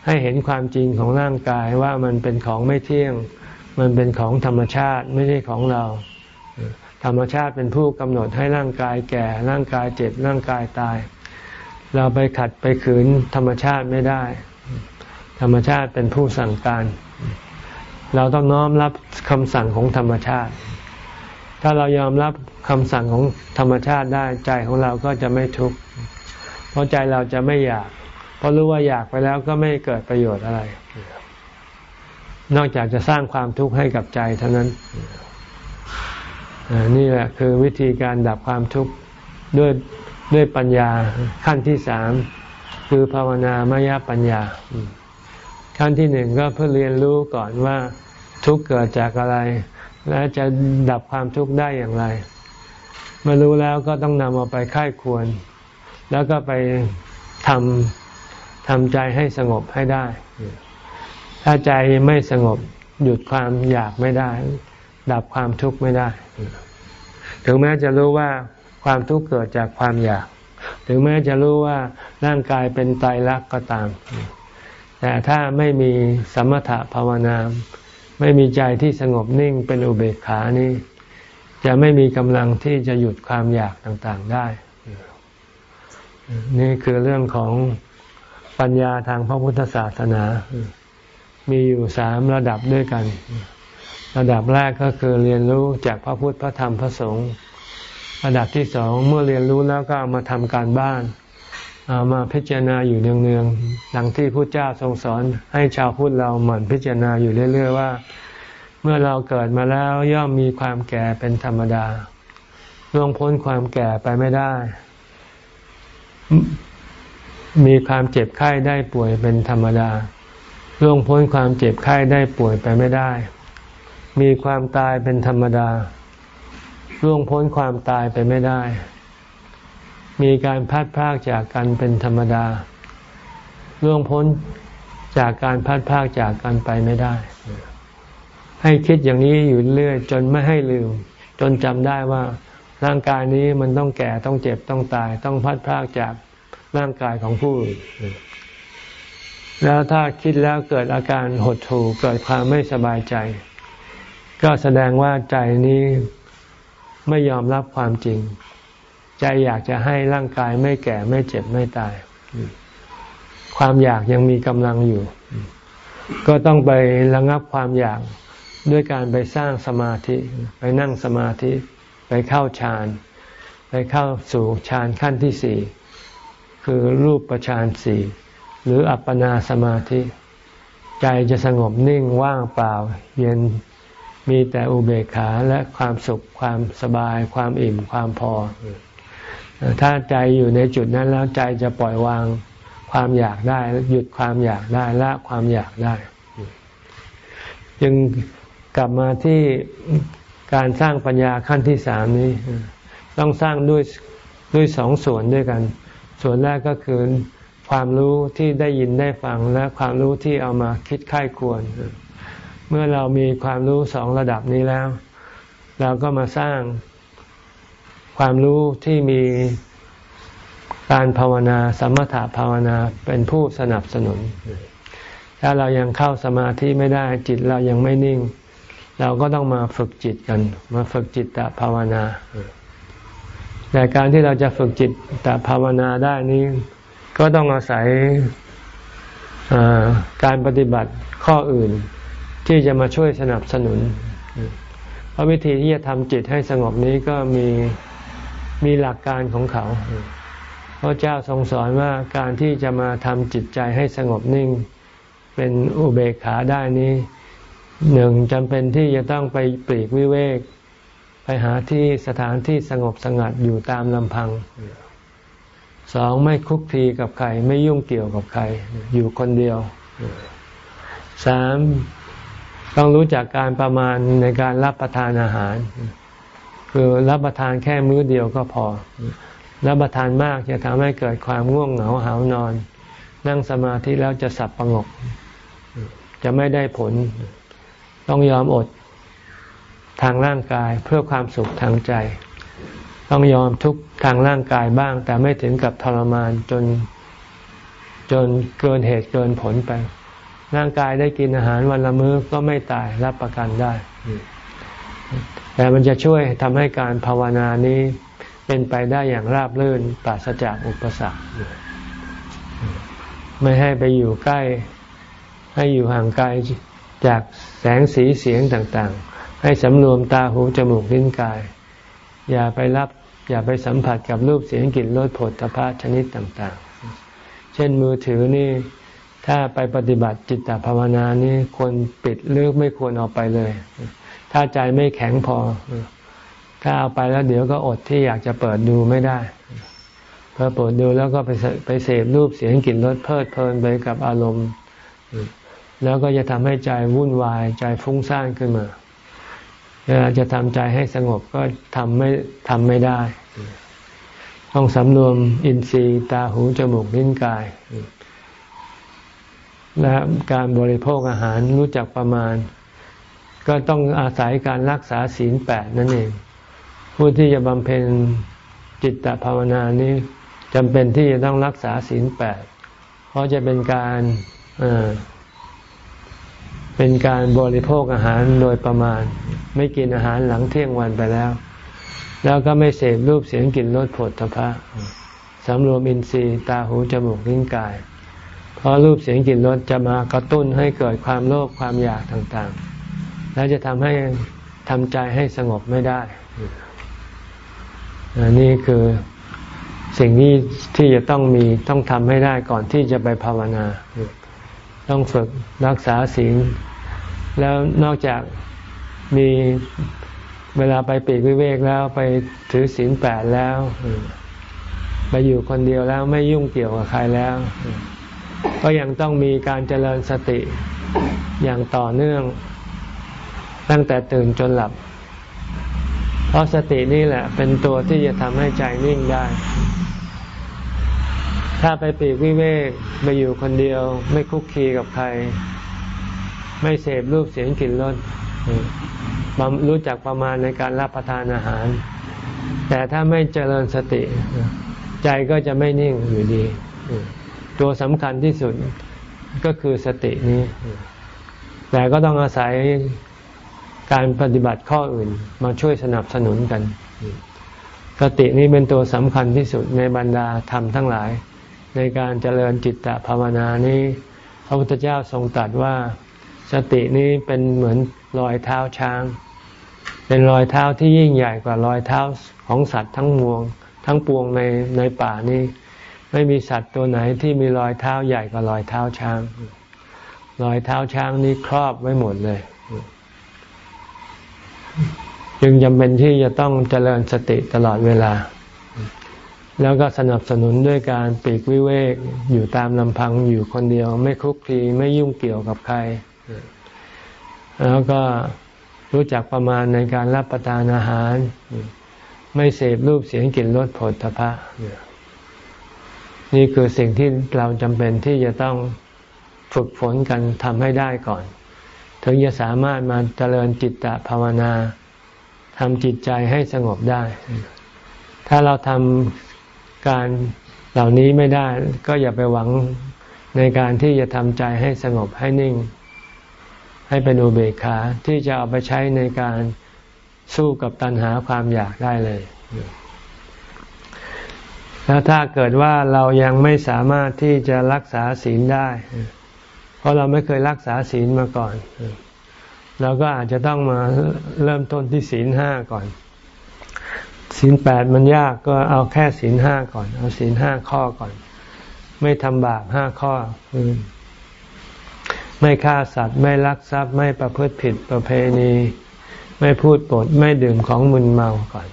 ให้เห็นความจริงของร่างกายว่ามันเป็นของไม่เที่ยง มันเป็นของธรรมชาติไม่ใช่ของเรา ธรรมชาติเป็นผู้กำหนดให้ร่างกายแก่ ร่างกายเจ็บ ร่างกายตาย เราไปขัดไปขืนธรรมชาติไม่ได้ ธรรมชาติเป็นผู้สั่งการ เราต้องน้อมรับคำสั่งของธรรมชาติ ถ้าเรายอมรับคำสั่งของธรรมชาติได้ใจของเราก็จะไม่ทุกข์ เพราะใจเราจะไม่อยาก เพราะรู้ว่าอยากไปแล้วก็ไม่เกิดประโยชน์อะไร นอกจากจะสร้างความทุกข์ให้กับใจเท่านั้น นี่แหละคือวิธีการดับความทุกข์ด้วยด้วยปัญญาขั้นที่สามคือภาวนามยปัญญา ขั้นที่หนึ่งก็เพื่อเรียนรู้ก่อนว่าทุกเกิดจากอะไร และจะดับความทุกข์ได้อย่างไรเมื่อรู้แล้วก็ต้องนำเอาไปค่ายควร แล้วก็ไปทำ ทำใจให้สงบให้ได้ ถ้าใจไม่สงบหยุดความอยากไม่ได้ ดับความทุกข์ไม่ได้ ถึงแม้จะรู้ว่าความทุกข์เกิดจากความอยาก ถึงแม้จะรู้ว่าร่างกายเป็นไตรลักษณ์ก็ตาม แต่ถ้าไม่มีสมถะภาวนา ไม่มีใจที่สงบนิ่งเป็นอุเบกขานี้ จะไม่มีกำลังที่จะหยุดความอยากต่างๆได้ นี่คือเรื่องของ ปัญญาทางพระพุทธศาสนา มีอยู่สามระดับด้วยกัน ระดับแรกก็คือเรียนรู้จากพระพุทธพระธรรมพระสงฆ์ระดับที่สองเมื่อเรียนรู้แล้วก็ามาทำการบ้านเอามาพิจารณาอยู่เนืองๆดังที่พระเจ้าทรงสอนให้ชาวพุทธเราหมั่นพิจารณาอยู่เรื่อยๆว่า เมื่อเราเกิดมาแล้วย่อมมีความแก่เป็นธรรมดาล่วงพ้นความแก่ไปไม่ได้ มีความเจ็บไข้ได้ป่วยเป็นธรรมดาล่วงพ้นความเจ็บไข้ได้ป่วยไปไม่ได้ มีความตายเป็นธรรมดาล่วงพ้นความตายไปไม่ได้ มีการพัดพากจากกันเป็นธรรมดาล่วงพ้นจากการพัดพากจากกันไปไม่ได้ ให้คิดอย่างนี้อยู่เรื่อยจนไม่ให้ลืม จนจำได้ว่าร่างกายนี้มันต้องแก่ต้องเจ็บต้องตาย ต้องพัดพากจาก ร่างกายของผู้อื่นแล้วถ้าคิดแล้วเกิดอาการหดหู่เกิดความไม่สบายใจ ก็แสดงว่าใจนี้ไม่ยอมรับความจริง ใจอยากจะให้ร่างกายไม่แก่ไม่เจ็บไม่ตาย ความอยากยังมีกำลังอยู่ ก็ต้องไประงับความอยากด้วยการไปสร้างสมาธิ ไปนั่งสมาธิ ไปเข้าฌาน ไปเข้าสู่ฌานขั้นที่สี่ คือรูปประฌานสี่หรืออัปปนาสมาธิ ใจจะสงบนิ่งว่างเปล่า เย็นมีแต่อุเบกขาและความสุขความสบาย ความอิ่มความพอ ถ้าใจอยู่ในจุดนั้นแล้วใจจะปล่อยวางความอยากได้ หยุดความอยากได้ละความอยากได้ จึงกลับมาที่การสร้างปัญญาขั้นที่สามนี้ ต้องสร้างด้วยด้วยสองส่วนด้วยกัน ส่วนแรกก็คือความรู้ที่ได้ยินได้ฟังและความรู้ที่เอามาคิดค่ายควร เมื่อเรามีความรู้สองระดับนี้แล้ว เราก็มาสร้างความรู้ที่มีการภาวนาสมถะภาวนาเป็นผู้สนับสนุน ถ้าเรายังเข้าสมาธิไม่ได้จิตเรายังไม่นิ่ง เราก็ต้องมาฝึกจิตกัน มาฝึกจิตตภาวนา แต่การที่เราจะฝึกจิตตภาวนาได้นี้ ก็ต้องอาศัยการปฏิบัติข้ออื่นที่จะมาช่วยสนับสนุน เพราะวิธีที่จะทำจิตให้สงบนี้ก็มีมีหลักการของเขา พระเจ้าทรงสอนว่าการที่จะมาทำจิตใจให้สงบนิ่ง เป็นอุเบกขาได้นี้หนึ่งจำเป็นที่จะต้องไปปลีกวิเวก หาที่สถานที่สงบสงัดอยู่ตามลำพังสองไม่คุกคีกับใคร ไม่ยุ่งเกี่ยวกับใคร อยู่คนเดียวสามต้องรู้จักการประมาณในการรับประทานอาหาร คือรับประทานแค่มื้อเดียวก็พอ รับประทานมากจะทำให้เกิดความง่วงเหงาหานอน นั่งสมาธิแล้วจะสับประงก จะไม่ได้ผล ต้องยอมอด ทางร่างกายเพื่อความสุขทางใจ ต้องยอมทุกทางร่างกายบ้าง แต่ไม่ถึงกับทรมานจนจนเกินเหตุเกินผลไป ร่างกายได้กินอาหารวันละมื้อก็ไม่ตายรับประกันได้ แต่มันจะช่วยทำให้การภาวนานี้เป็นไปได้อย่างราบรื่นปราศจากอุปสรรค ไม่ให้ไปอยู่ใกล้ ให้อยู่ห่างไกลจากแสงสีเสียงต่างๆ ให้สำรวมตาหูจมูกลิ้นกาย อย่าไปรับ อย่าไปสัมผัสกับรูปเสียงกลิ่นรสผลตภะชนิดต่างๆ เช่นมือถือนี่ถ้าไปปฏิบัติจิตตภาวนานี้ควรปิดหรือไม่ควรเอาไปเลย ถ้าใจไม่แข็งพอ ถ้าเอาไปแล้วเดี๋ยวก็อดที่อยากจะเปิดดูไม่ได้พอเปิดดูแล้วก็ไปไปเสพรูปเสียงกลิ่นรสเพลิดเพลินไปกับอารมณ์ แล้วก็จะทำให้ใจวุ่นวายใจฟุ้งซ่านขึ้นมา วลาจะทำใจให้สงบก็ทำไม่ทำไม่ได้ ต้องสำรวมอินทรีย์ตาหูจมูกลิ้นกาย และการบริโภคอาหารรู้จักประมาณ ก็ต้องอาศัยการรักษาศีลแปดนั่นเอง ผู้ที่จะบำเพ็ญจิตตภาวนานี้จำเป็นที่จะต้องรักษาศีลแปด เพราะจะเป็นการ เป็นการบริโภคอาหารโดยประมาณ ไม่กินอาหารหลังเที่ยงวันไปแล้ว แล้วก็ไม่เสพรูปเสียงกลิ่นรสผลทพะสำรวมอินทรีย์ตาหูจมูกลิ้นกาย เพราะรูปเสียงกลิ่นรสจะมากระตุ้นให้เกิดความโลภความอยากต่างๆ แล้วจะทำให้ทำใจให้สงบไม่ได้นี่คือสิ่งที่ที่จะต้องมีต้องทำให้ได้ก่อนที่จะไปภาวนา ต้องฝึกรักษาศีล แล้วนอกจากมีเวลาไปปีกวิเวกแล้วไปถือศีลแปดแล้วไปอยู่คนเดียวแล้วไม่ยุ่งเกี่ยวกับใครแล้ว ก็ยังต้องมีการเจริญสติอย่างต่อเนื่อง ตั้งแต่ตื่นจนหลับ เพราะสตินี่แหละ เป็นตัวที่จะทำให้ใจนิ่งได้ ถ้าไปปีกวิเวกไปอยู่คนเดียว ไม่คุกคีกับใคร ไม่เสพรูปเสียงกลิ่นรสรู้จักประมาณในการรับประทานอาหาร แต่ถ้าไม่เจริญสติ ใจก็จะไม่นิ่งอยู่ดี ตัวสำคัญที่สุดก็คือสตินี้ แต่ก็ต้องอาศัยการปฏิบัติข้ออื่นมาช่วยสนับสนุนกัน สตินี้เป็นตัวสำคัญที่สุดในบรรดาธรรมทั้งหลาย ในการเจริญจิตตภาวนานี้ พระพุทธเจ้าทรงตรัสว่า สตินี้เป็นเหมือนรอยเท้าช้าง เป็นรอยเท้าที่ยิ่งใหญ่กว่ารอยเท้าของสัตว์ทั้งมวง ทั้งปวงในในป่านี้ ไม่มีสัตว์ตัวไหนที่มีรอยเท้าใหญ่กว่ารอยเท้าช้าง รอยเท้าช้างนี้ครอบไว้หมดเลย จึงจำเป็นที่จะต้องเจริญสติตลอดเวลา แล้วก็สนับสนุนด้วยการปีกวิเวกอยู่ตามลำพังอยู่คนเดียว ไม่คลุกคลีไม่ยุ่งเกี่ยวกับใคร แล้วก็รู้จักประมาณในการรับประทานอาหาร ไม่เสพรูปเสียงกลิ่นรสผลทพะนี่คือสิ่งที่เราจำเป็นที่จะต้องฝึกฝนกันทำให้ได้ก่อน ถึงจะสามารถมาเจริญจิตตภาวนาทำจิตใจให้สงบได้ ถ้าเราทำการเหล่านี้ไม่ได้ ก็อย่าไปหวังในการที่จะทำใจให้สงบให้นิ่ง ให้เป็นอุเบกขาที่จะเอาไปใช้ในการสู้กับตัณหาความอยากได้เลย แล้วถ้าเกิดว่าเรายังไม่สามารถที่จะรักษาศีลได้ เพราะเราไม่เคยรักษาศีลมาก่อน เราก็อาจจะต้องมาเริ่มต้นที่ศีลห้าก่อน ศีลแปดมันยากก็เอาแค่ศีลห้าก่อน เอาศีลห้าข้อก่อน ไม่ทำบาปห้าข้ออ ไม่ฆ่าสัตว์ ไม่ลักทรัพย์ ไม่ประพฤติผิดประเพณี ไม่พูดปด ไม่ดื่มของมึนเมาก่อน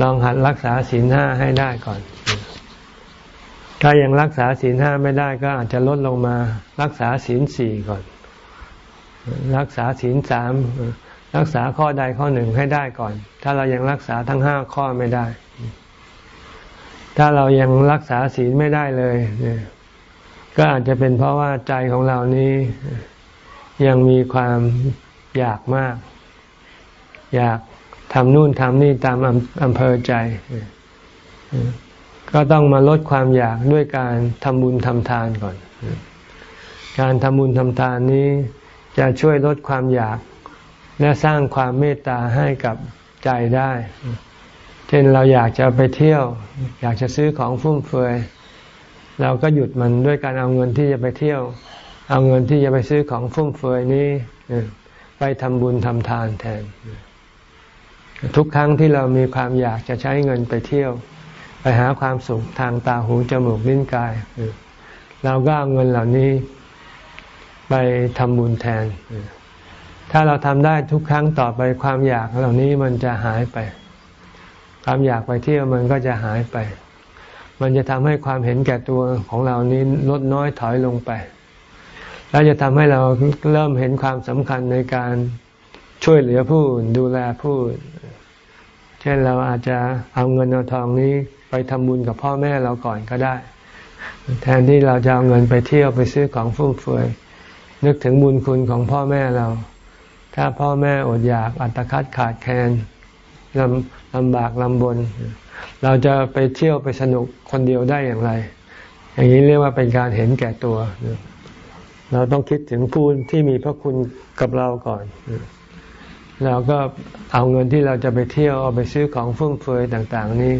ลองหัดรักษาศีลห้าให้ได้ก่อน ถ้ายังรักษาศีลห้าไม่ได้ก็อาจจะลดลงมารักษาศีลสี่ก่อน รักษาศีลสามรักษาข้อใดข้อหนึ่งให้ได้ก่อน ถ้าเรายังรักษาทั้งห้าข้อไม่ได้ ถ้าเรายังรักษาศีลไม่ได้เลย ก็อาจจะเป็นเพราะว่าใจของเรานี้ยังมีความอยากมาก อยากทำนู่นทำนี่ตามอำเภอใจ ก็ต้องมาลดความอยากด้วยการทำบุญทำทานก่อน การทำบุญทำทานนี้จะช่วยลดความอยากและสร้างความเมตตาให้กับใจได้ เช่นเราอยากจะไปเที่ยว อยากจะซื้อของฟุ่มเฟือย เราก็หยุดมันด้วยการเอาเงินที่จะไปเที่ยว เอาเงินที่จะไปซื้อของฟุ่มเฟือยนี้ไปทำบุญทำทานแทน ทุกครั้งที่เรามีความอยากจะใช้เงินไปเที่ยว ไปหาความสุขทางตาหูจมูกลิ้นกาย เราก็เอาเงินเหล่านี้ไปทำบุญแทน ถ้าเราทำได้ทุกครั้งต่อไปความอยากเหล่านี้มันจะหายไป ความอยากไปเที่ยวมันก็จะหายไป มันจะทำให้ความเห็นแก่ตัวของเรานี้ลดน้อยถอยลงไป แล้วจะทำให้เราเริ่มเห็นความสำคัญในการช่วยเหลือผู้อื่นดูแลผู้อื่นเช่นเราอาจจะเอาเงินเอาทองนี้ไปทำบุญกับพ่อแม่เราก่อนก็ได้ แทนที่เราจะเอาเงินไปเที่ยวไปซื้อของฟุ่มเฟือยนึกถึงบุญคุณของพ่อแม่เรา ถ้าพ่อแม่อดอยากอัตคัดขาดแคลนลำลำบากลำบน เราจะไปเที่ยวไปสนุกคนเดียวได้อย่างไร อย่างนี้เรียกว่าเป็นการเห็นแก่ตัว เราต้องคิดถึงผู้ที่มีพระคุณกับเราก่อนเราก็เอาเงินที่เราจะไปเที่ยวเอาไปซื้อของฟุ่มเฟือยต่าง ๆ นี้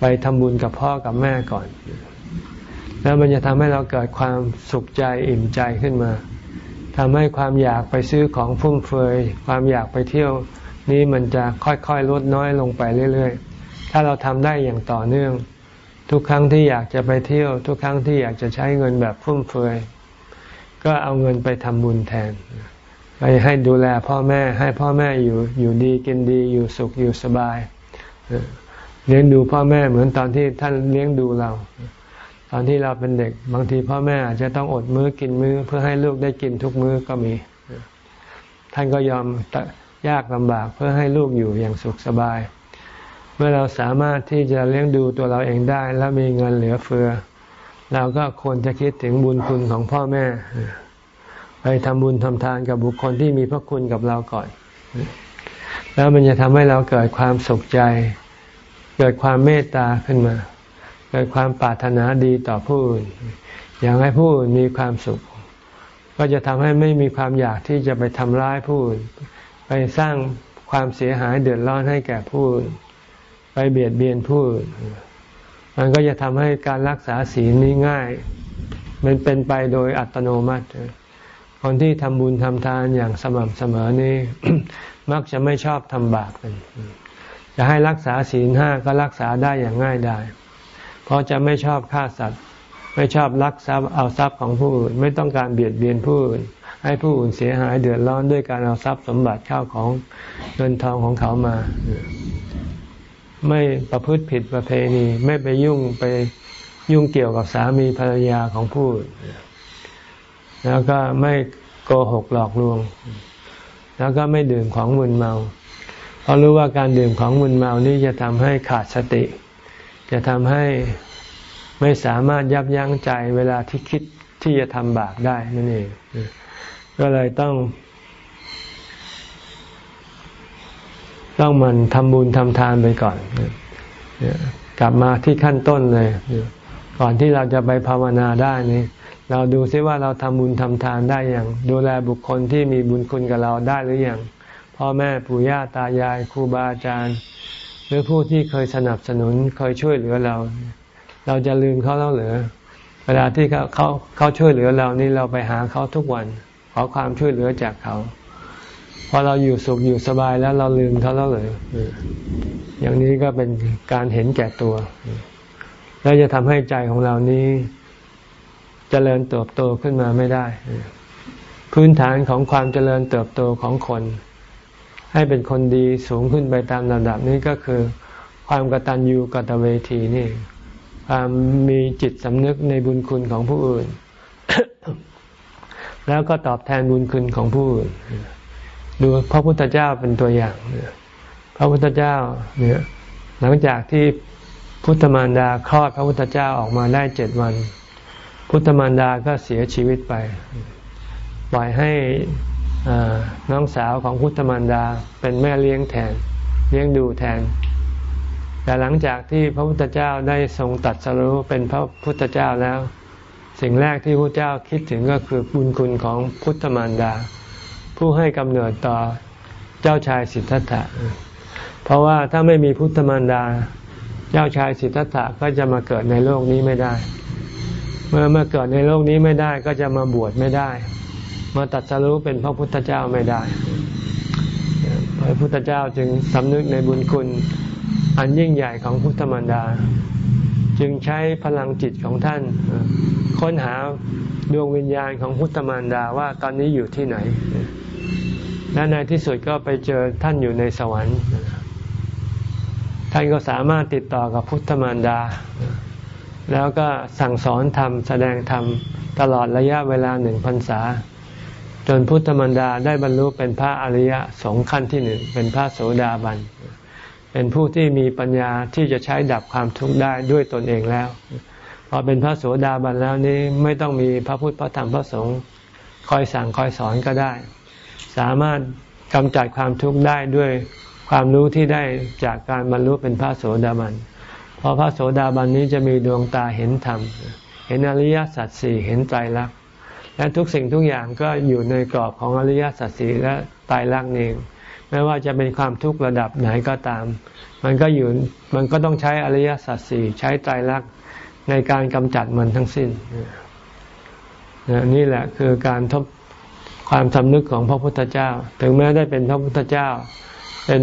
ไปทำบุญกับพ่อกับแม่ก่อน แล้วมันจะทำให้เราเกิดความสุขใจอิ่มใจขึ้นมาทำให้ความอยากไปซื้อของฟุ่มเฟือยความอยากไปเที่ยว นี้มันจะค่อยๆลดน้อยลงไปเรื่อยๆ ถ้าเราทำได้อย่างต่อเนื่อง ทุกครั้งที่อยากจะไปเที่ยว ทุกครั้งที่อยากจะใช้เงินแบบฟุ่มเฟือยก็เอาเงินไปทำบุญแทนไปให้ดูแลพ่อแม่ให้พ่อแม่อยู่อยู่ดีกินดีอยู่สุขอยู่สบายเลี้ยงดูพ่อแม่เหมือนตอนที่ท่านเลี้ยงดูเรา ตอนที่เราเป็นเด็กบางทีพ่อแม่อาจจะต้องอดมื้อกินมื้อเพื่อให้ลูกได้กินทุกมื้อก็มี ท่านก็ยอมยากลำบากเพื่อให้ลูกอยู่อย่างสุขสบาย มื่อเราสามารถที่จะเลี้ยงดูตัวเราเองได้ และมีเงินเหลือเฟือ เราก็ควรจะคิดถึงบุญคุณของพ่อแม่ ไปทำบุญทำทานกับบุคคลที่มีพระคุณกับเราก่อน แล้วมันจะทำให้เราเกิดความสุขใจ เกิดความเมตตาขึ้นมา เกิดความปรารถนาดีต่อผู้อื่นอยากให้ผู้อื่นมีความสุข ก็จะทำให้ไม่มีความอยากที่จะไปทำร้ายผู้อื่น ไปไปสร้างความเสียหายเดือดร้อนให้แก่ผู้อื่น ไปเบียดเบียนผู้อื่นมันก็จะทำให้การรักษาศีลนี้ง่าย มันเป็นไปโดยอัตโนมัติ คนที่ทำบุญทำทานอย่างสม่ำเสมอนี้ มักจะไม่ชอบทำบาปกันจะให้รักษาศีลห้าก็รักษาได้อย่างง่ายดายเพราะจะไม่ชอบฆ่าสัตว์ ไม่ชอบลักทรัพย์เอาทรัพย์ของผู้อื่น ไม่ต้องการเบียดเบียนผู้อื่น ให้ผู้อื่นเสียหายเดือดร้อนด้วยการเอาทรัพย์สมบัติเข้าของเงินทองของเขามา ไม่ประพฤติผิดประเพณี ไม่ไปยุ่งไปยุ่งเกี่ยวกับสามีภรรยาของผู้อื่นแล้วก็ไม่โกหกหลอกลวง แล้วก็ไม่ดื่มของมึนเมาเพราะรู้ว่าการดื่มของมึนเมานี่จะทำให้ขาดสติ จะทำให้ไม่สามารถยับยั้งใจเวลาที่คิดที่จะทำบาปได้นั่นเองก็เลยต้อง ต้องมันทำบุญทำทานไปก่อน กลับมาที่ขั้นต้นเลย ก่อนที่เราจะไปภาวนาได้นี่เราดูซิว่าเราทำบุญทำทานได้อย่าง ดูแลบุคคลที่มีบุญคุณกับเราได้หรืออยังพ่อแม่ปู่ย่าตายายครูบาอาจารย์ หรือผู้ที่เคยสนับสนุนเคยช่วยเหลือเรา เราจะลืมเขาแล้วหรือเวลาที่เขาเขาเขาช่วยเหลือเรานี่เราไปหาเขาทุกวัน ขอความช่วยเหลือจากเขา พอเราอยู่สุขอยู่สบายแล้วเราลืมเขาแล้วหรือย่างนี้ก็เป็นการเห็นแก่ตัว แล้วจะทำให้ใจของเรานี้จเจริญเติบโตขึ้นมาไม่ได้ พื้นฐานของความเจริญเติบโตของคน ให้เป็นคนดีสูงขึ้นไปตามลำดับนี้ก็คือ ความกตัญญูกตเวทีนี่ความมีจิตสำนึกในบุญคุณของผู้อื่น แล้วก็ตอบแทนบุญคุณของผู้อื่น ดูพระพุทธเจ้าเป็นตัวอย่างพระพุทธเจ้าเนี่ยหลังจากที่พุทธมารดาคลอดพระพุทธเจ้าออกมาได้เจ็ดวัน พุทธมารดาก็เสียชีวิตไปปล่อยให้น้องสาวของพุทธมารดาเป็นแม่เลี้ยงแทนเลี้ยงดูแทน แต่หลังจากที่พระพุทธเจ้าได้ทรงตัดสรู้เป็นพระพุทธเจ้าแล้ว สิ่งแรกที่พระเจ้าคิดถึงก็คือบุญคุณของพุทธมารดา ผู้ให้กำเนิดต่อเจ้าชายสิทธัตถะ เพราะว่าถ้าไม่มีพุทธมารดา เจ้าชายสิทธัตถะก็จะมาเกิดในโลกนี้ไม่ได้ เมื่อมาเกิดในโลกนี้ไม่ได้ก็จะมาบวชไม่ได้ มาตัดสรู้เป็นพระพุทธเจ้าไม่ได้ พระพุทธเจ้าจึงสำนึกในบุญคุณอันยิ่งใหญ่ของพุทธมารดา จึงใช้พลังจิตของท่าน ค้นหาดวงวิญญาณของพุทธมารดาว่าตอนนี้อยู่ที่ไหน และในที่สุดก็ไปเจอท่านอยู่ในสวรรค์ ท่านก็สามารถติดต่อกับพุทธมารดา แล้วก็สั่งสอนธรรม แสดงธรรม ตลอดระยะเวลาหนึ่งพรรษา จนพุทธมารดาได้บรรลุเป็นพระอริยะสงขั้นที่หนึ่งเป็นพระโสดาบันเป็นผู้ที่มีปัญญาที่จะใช้ดับความทุกข์ได้ด้วยตนเองแล้ว อเป็นพระโสดาบันแล้วนี้ไม่ต้องมีพระพุทธพระธรรมพระสงฆ์คอยสั่งคอยสอนก็ได้ สามารถกำจัดความทุกข์ได้ด้วยความรู้ที่ได้จากการบรรลุเป็นพระโสดาบัน เพราะพระโสดาบันนี้จะมีดวงตาเห็นธรรม เห็นอริยสัจสี่เห็นใจรักและทุกสิ่งทุกอย่างก็อยู่ในกรอบของอริยสัจสี่และตายรักเองไม่ว่าจะเป็นความทุกข์ระดับไหนก็ตาม มันก็อยู่มันก็ต้องใช้อริยสัจสี่ใช้ตายรัก ในการกำจัดมันทั้งสิ้นนี่แหละคือการทบความสำนึกของพระพุทธเจ้า ถึงแม้ได้เป็นพระพุทธเจ้า เป็น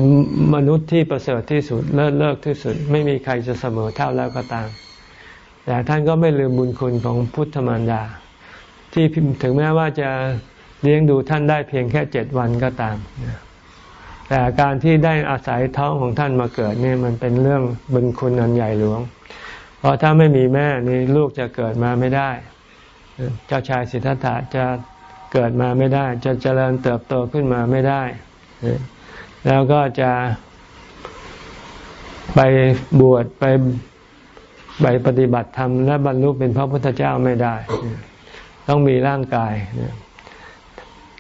มนุษย์ที่ประเสริฐที่สุด เลิศเลิศที่สุด ไม่มีใครจะเสมอเท่าแล้วก็ตาม แต่ท่านก็ไม่ลืมบุญคุณของพุทธมารดา ที่ถึงแม้ว่าจะเลี้ยงดูท่านได้เพียงแค่เจ็ดวันก็ตาม แต่การที่ได้อาศัยท้องของท่านมาเกิดนี่มันเป็นเรื่องบุญคุณอันใหญ่หลวง เพราะถ้าไม่มีแม่นี่ลูกจะเกิดมาไม่ได้ เจ้าชายสิทธัตถะจะเกิดมาไม่ได้ จะเจริญเติบโตขึ้นมาไม่ได้ แล้วก็จะไปบวชไปไปปฏิบัติธรรมและบรรลุเป็นพระพุทธเจ้าไม่ได้ ต้องมีร่างกาย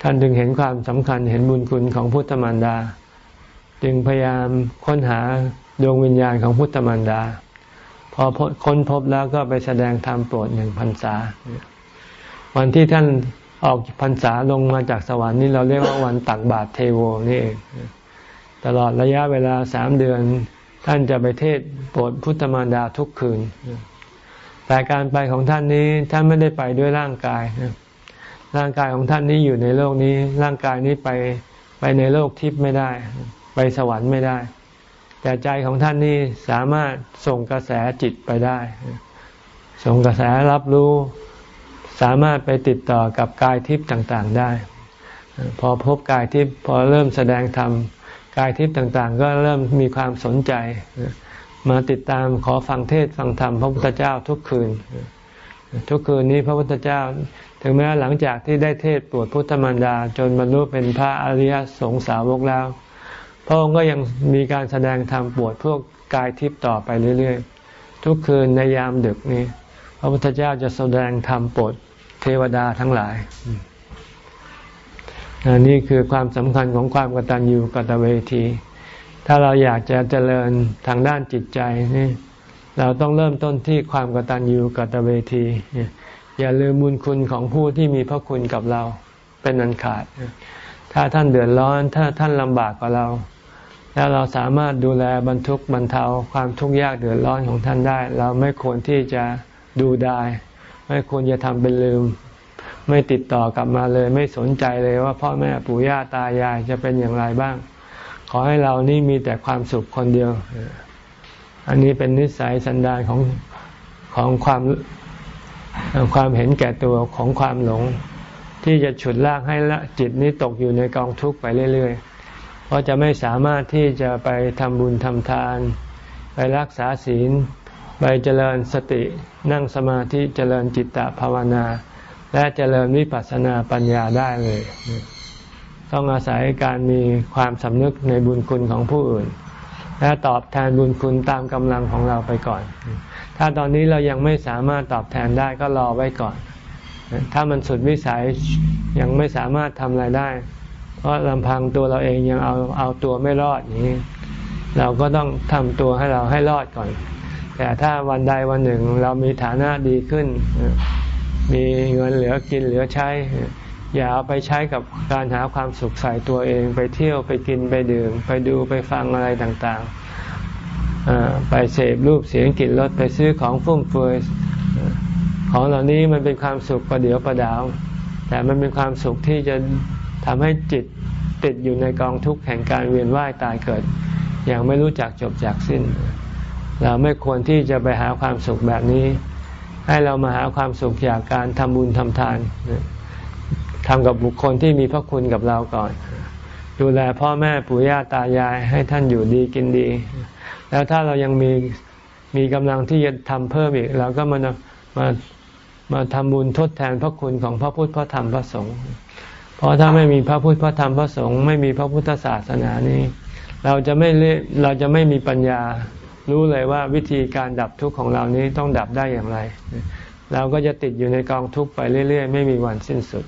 ท่านจึงเห็นความสำคัญเห็นบุญคุณของพุทธมารดา จึงพยายามค้นหาดวงวิญญาณของพุทธมารดา อค้นพบแล้วก็ไปแสดงธรรมโปรดหนึ่งพรรษา วันที่ท่านออกพรรษาลงมาจากสวรรค์นี่เราเรียกว่าวันตักบาตรเทโวนี่เองตลอดระยะเวลาสามเดือน ท่านจะไปเทศโปรดพุทธมารดาทุกคืน แต่การไปของท่านนี้ท่านไม่ได้ไปด้วยร่างกายร่างกายของท่านนี้อยู่ในโลกนี้ ร่างกายนี้ไปไปในโลกทิพย์ไม่ได้ ไปสวรรค์ไม่ได้ แต่ใจของท่านนี้สามารถส่งกระแสจิตไปได้ ส่งกระแสรับรู้ สามารถไปติดต่อกับกายทิพย์ต่างๆได้ พอพบกายทิพย์พอเริ่มแสดงธรรมกายทิพย์ต่างๆ ก็เริ่มมีความสนใจ มาติดตามขอฟังเทศฟังธรรมพระพุทธเจ้าทุกคืน ทุกคืนนี้พระพุทธเจ้า ถึงแม้หลังจากที่ได้เทศปวดพุทธมารดาจนบรรลุเป็นพระอริยสงสาวกแล้ว พระองค์ก็ยังมีการแสดงธรรมปวดพวกกายทิพย์ต่อไปเรื่อยๆ ทุกคืนในยามดึกนี้ พระพุทธเจ้าจะแสดงธรรมปวดเทวดาทั้งหลายนนี่คือความสำคัญของความกตัญญูกตเวที ถ้าเราอยากจะเจริญทางด้านจิตใจนี่ เราต้องเริ่มต้นที่ความกตัญญูกตเวที อย่าลืมบุญคุณของผู้ที่มีพระคุณกับเราเป็นอันขาด ถ้าท่านเดือดร้อน ถ้าท่านลำบากกว่าเรา แล้วเราสามารถดูแลบรรทุกบรรเทาความทุกข์ยากเดือดร้อนของท่านได้ เราไม่ควรที่จะดูได้ ไม่ควรจะทำเป็นลืม ไม่ติดต่อกลับมาเลย ไม่สนใจเลยว่าพ่อแม่ปู่ย่าตายายจะเป็นอย่างไรบ้าง ขอให้เรานี่มีแต่ความสุขคนเดียว อันนี้เป็นนิสัยสันดานของของความความเห็นแก่ตัวของความหลง ที่จะฉุดลากให้ละจิตนี้ตกอยู่ในกองทุกข์ไปเรื่อยๆ เพราะจะไม่สามารถที่จะไปทำบุญทำทาน ไปรักษาศีล ไปเจริญสตินั่งสมาธิเจริญจิตตภาวนา และเจริญวิปัสสนาปัญญาได้เลย ต้องอาศัยการมีความสำนึกในบุญคุณของผู้อื่น และตอบแทนบุญคุณตามกำลังของเราไปก่อน ถ้าตอนนี้เรายังไม่สามารถตอบแทนได้ก็รอไว้ก่อน ถ้ามันสุดวิสัยยังไม่สามารถทำอะไรได้ เพราะลำพังตัวเราเองยังเอาเอาตัวไม่รอดอย่างนี้ เราก็ต้องทำตัวให้เราให้รอดก่อน แต่ถ้าวันใดวันหนึ่งเรามีฐานะดีขึ้น มีเงินเหลือกินเหลือใช้ อย่าเอาไปใช้กับการหาความสุขใส่ตัวเอง ไปเที่ยวไปกินไปดื่ม ไปดูไปฟังอะไรต่างๆ ไปเสพรูปเสียงกลิ่นรสไปซื้อของฟุ่มเฟือยของเหล่านี้มันเป็นความสุขประเดียวประดาว แต่มันเป็นความสุขที่จะ ทำให้จิตติดอยู่ในกองทุกข์แห่งการเวียนว่ายตายเกิด อย่างไม่รู้จักจบจากสิ้น เราไม่ควรที่จะไปหาความสุขแบบนี้ ให้เรามาหาความสุขจากการทำบุญทำทานทำกับบุคคลที่มีพระคุณกับเราก่อน ดูแลพ่อแม่ปู่ย่าตายายให้ท่านอยู่ดีกินดี แล้วถ้าเรายังมีมีกำลังที่จะทำเพิ่มอีกเราก็มามามาทำบุญทดแทนพระคุณของพระพุทธพระธรรมพระสงฆ์ เพราะถ้าไม่มีพระพุทธพระธรรมพระสงฆ์ไม่มีพระพุทธศาสนานี้ เราจะไม่เราจะไม่มีปัญญา รู้เลยว่าวิธีการดับทุกข์ของเรานี้ต้องดับได้อย่างไร เราก็จะติดอยู่ในกองทุกข์ไปเรื่อย ๆ ไม่มีวันสิ้นสุด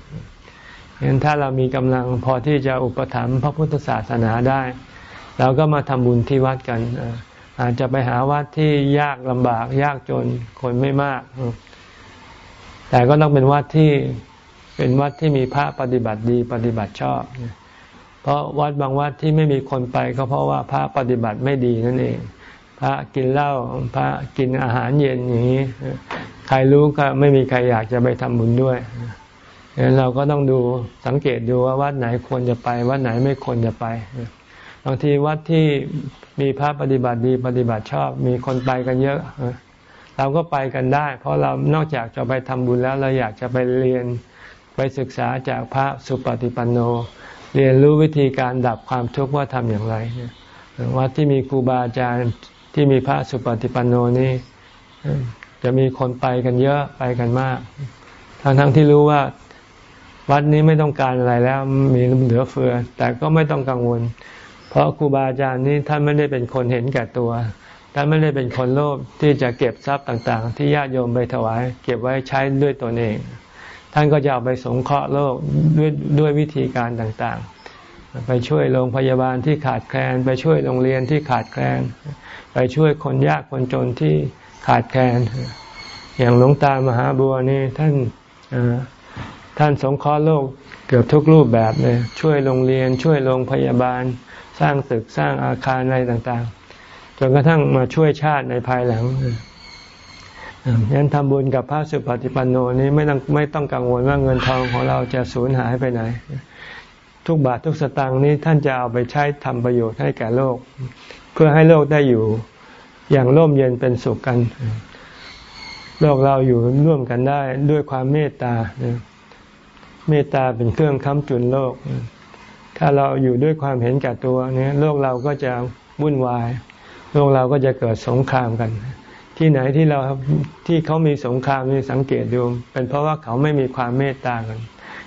เห็นถ้าเรามีกำลังพอที่จะอุปถัมภ์พระพุทธศาสนาได้ เราก็มาทำบุญที่วัดกัน อาจจะไปหาวัดที่ยากลำบากยากจนคนไม่มาก แต่ก็ต้องเป็นวัดที่ เป็นวัดที่มีพระปฏิบัติดีปฏิบัติชอบ เพราะวัดบางวัดที่ไม่มีคนไปก็เพราะว่าพระปฏิบัติไม่ดีนั่นเอง พระกินเหล้าพระกินอาหารเย็นอย่างนี้ ใครรู้ก็ไม่มีใครอยากจะไปทำบุญด้วยดังนั้นเราก็ต้องดูสังเกตดูว่าวัดไหนควรจะไป วัดไหนไม่ควรจะไปบางทีวัดที่มีพระปฏิบัติดีปฏิบัติชอบ มีคนไปกันเยอะเราก็ไปกันได้ เพราะเรานอกจากจะไปทำบุญแล้วเราอยากจะไปเรียน ไปศึกษาจากพระสุปฏิปันโน เรียนรู้วิธีการดับความทุกข์ว่าทำอย่างไรวัดที่มีครูบาอาจารย์ที่มีพระสุปฏิปันโนนี่จะมีคนไปกันเยอะไปกันมาก ทั้งทั้งที่รู้ว่าวัดนี้ไม่ต้องการอะไรแล้วมีเหลือเฟือ แต่ก็ไม่ต้องกังวล เพราะครูบาอาจารย์นี้ท่านไม่ได้เป็นคนเห็นแก่ตัวท่านไม่ได้เป็นคนโลภที่จะเก็บทรัพย์ต่าง ๆ ที่ญาติโยมไปถวาย เก็บไว้ใช้ด้วยตนเอง ท่านก็จะเอาไปสงเคราะห์โลกด้วยด้วยวิธีการต่างๆ ไปช่วยโรงพยาบาลที่ขาดแคลน ไปช่วยโรงเรียนที่ขาดแคลน ไปช่วยคนยากคนจนที่ขาดแคลน อย่างหลวงตามหาบัวนี่ท่านท่านสงเคราะห์โลกเกือบทุกรูปแบบเลยช่วยโรงเรียนช่วยโรงพยาบาล สร้างตึกสร้างอาคารอะไรต่างๆจนกระทั่งมาช่วยชาติในภายหลัง งั้นทำบุญกับพระสุปฏิปันโนนี้ไม่ต้องไม่ต้องกังวลว่าเงินทองของเราจะสูญหายไปไหน ทุกบาททุกสตางค์นี้ท่านจะเอาไปใช้ทำประโยชน์ให้แก่โลก เพื่อให้โลกได้อยู่อย่างร่มเย็นเป็นสุขกัน โลกเราอยู่ร่วมกันได้ด้วยความเมตตา เมตตาเป็นเครื่องค้ำจุนโลก ถ้าเราอยู่ด้วยความเห็นแก่ตัวเนี่ยโลกเราก็จะวุ่นวาย โลกเราก็จะเกิดสงครามกัน ที่ไหนที่เราที่เขามีสงครามมีสังเกตดู เป็นเพราะว่าเขาไม่มีความเมตตากัน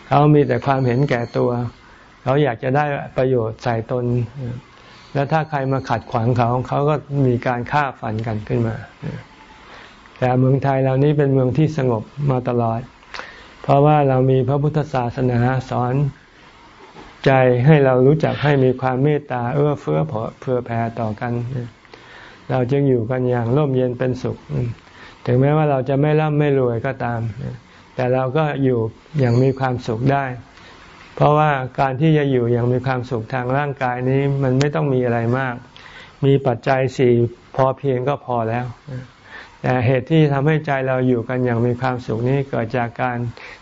เขามีแต่ความเห็นแก่ตัว เขาอยากจะได้ประโยชน์ใส่ตน แล้วถ้าใครมาขัดขวางเขาเขาก็มีการฆ่าฟันกันขึ้นมา แต่เมืองไทยเรานี้เป็นเมืองที่สงบมาตลอด เพราะว่าเรามีพระพุทธศาสนาสอนใจให้เรารู้จักให้มีความเมตตาเอื้อเฟื้อเผื่อแผ่ต่อกัน เราจึงอยู่กันอย่างร่มเย็นเป็นสุข ถึงแม้ว่าเราจะไม่ร่ำไม่รวยก็ตาม แต่เราก็อยู่อย่างมีความสุขได้ เพราะว่าการที่จะอยู่อย่างมีความสุขทางร่างกายนี้มันไม่ต้องมีอะไรมาก มีปัจจัยสี่พอเพียงก็พอแล้ว แต่เหตุที่ทำให้ใจเราอยู่กันอย่างมีความสุขนี้เกิดจากการ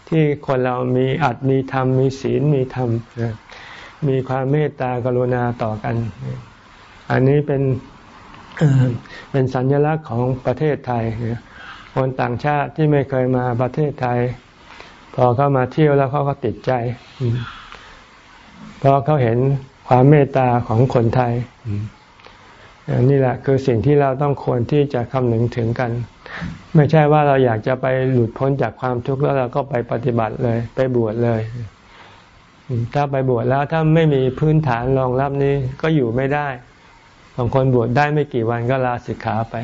ที่คนเรามีอัตมีธรรมมีศีลมีธรรมมีความเมตตากรุณาต่อกัน อันนี้เป็น เป็นสัญลักษณ์ของประเทศไทย คนต่างชาติที่ไม่เคยมาประเทศไทย พอเข้ามาเที่ยวแล้วเขาก็ติดใจ เพราะเขาเห็นความเมตตาของคนไทยนี่แหละคือสิ่งที่เราต้องควรที่จะคำนึงถึงกัน ไม่ใช่ว่าเราอยากจะไปหลุดพ้นจากความทุกข์แล้วเราก็ไปปฏิบัติเลย ไปบวชเลย ถ้าไปบวชแล้วถ้าไม่มีพื้นฐานรองรับนี้ก็อยู่ไม่ได้ บางคนบวชได้ไม่กี่วันก็ลาสิกขาไป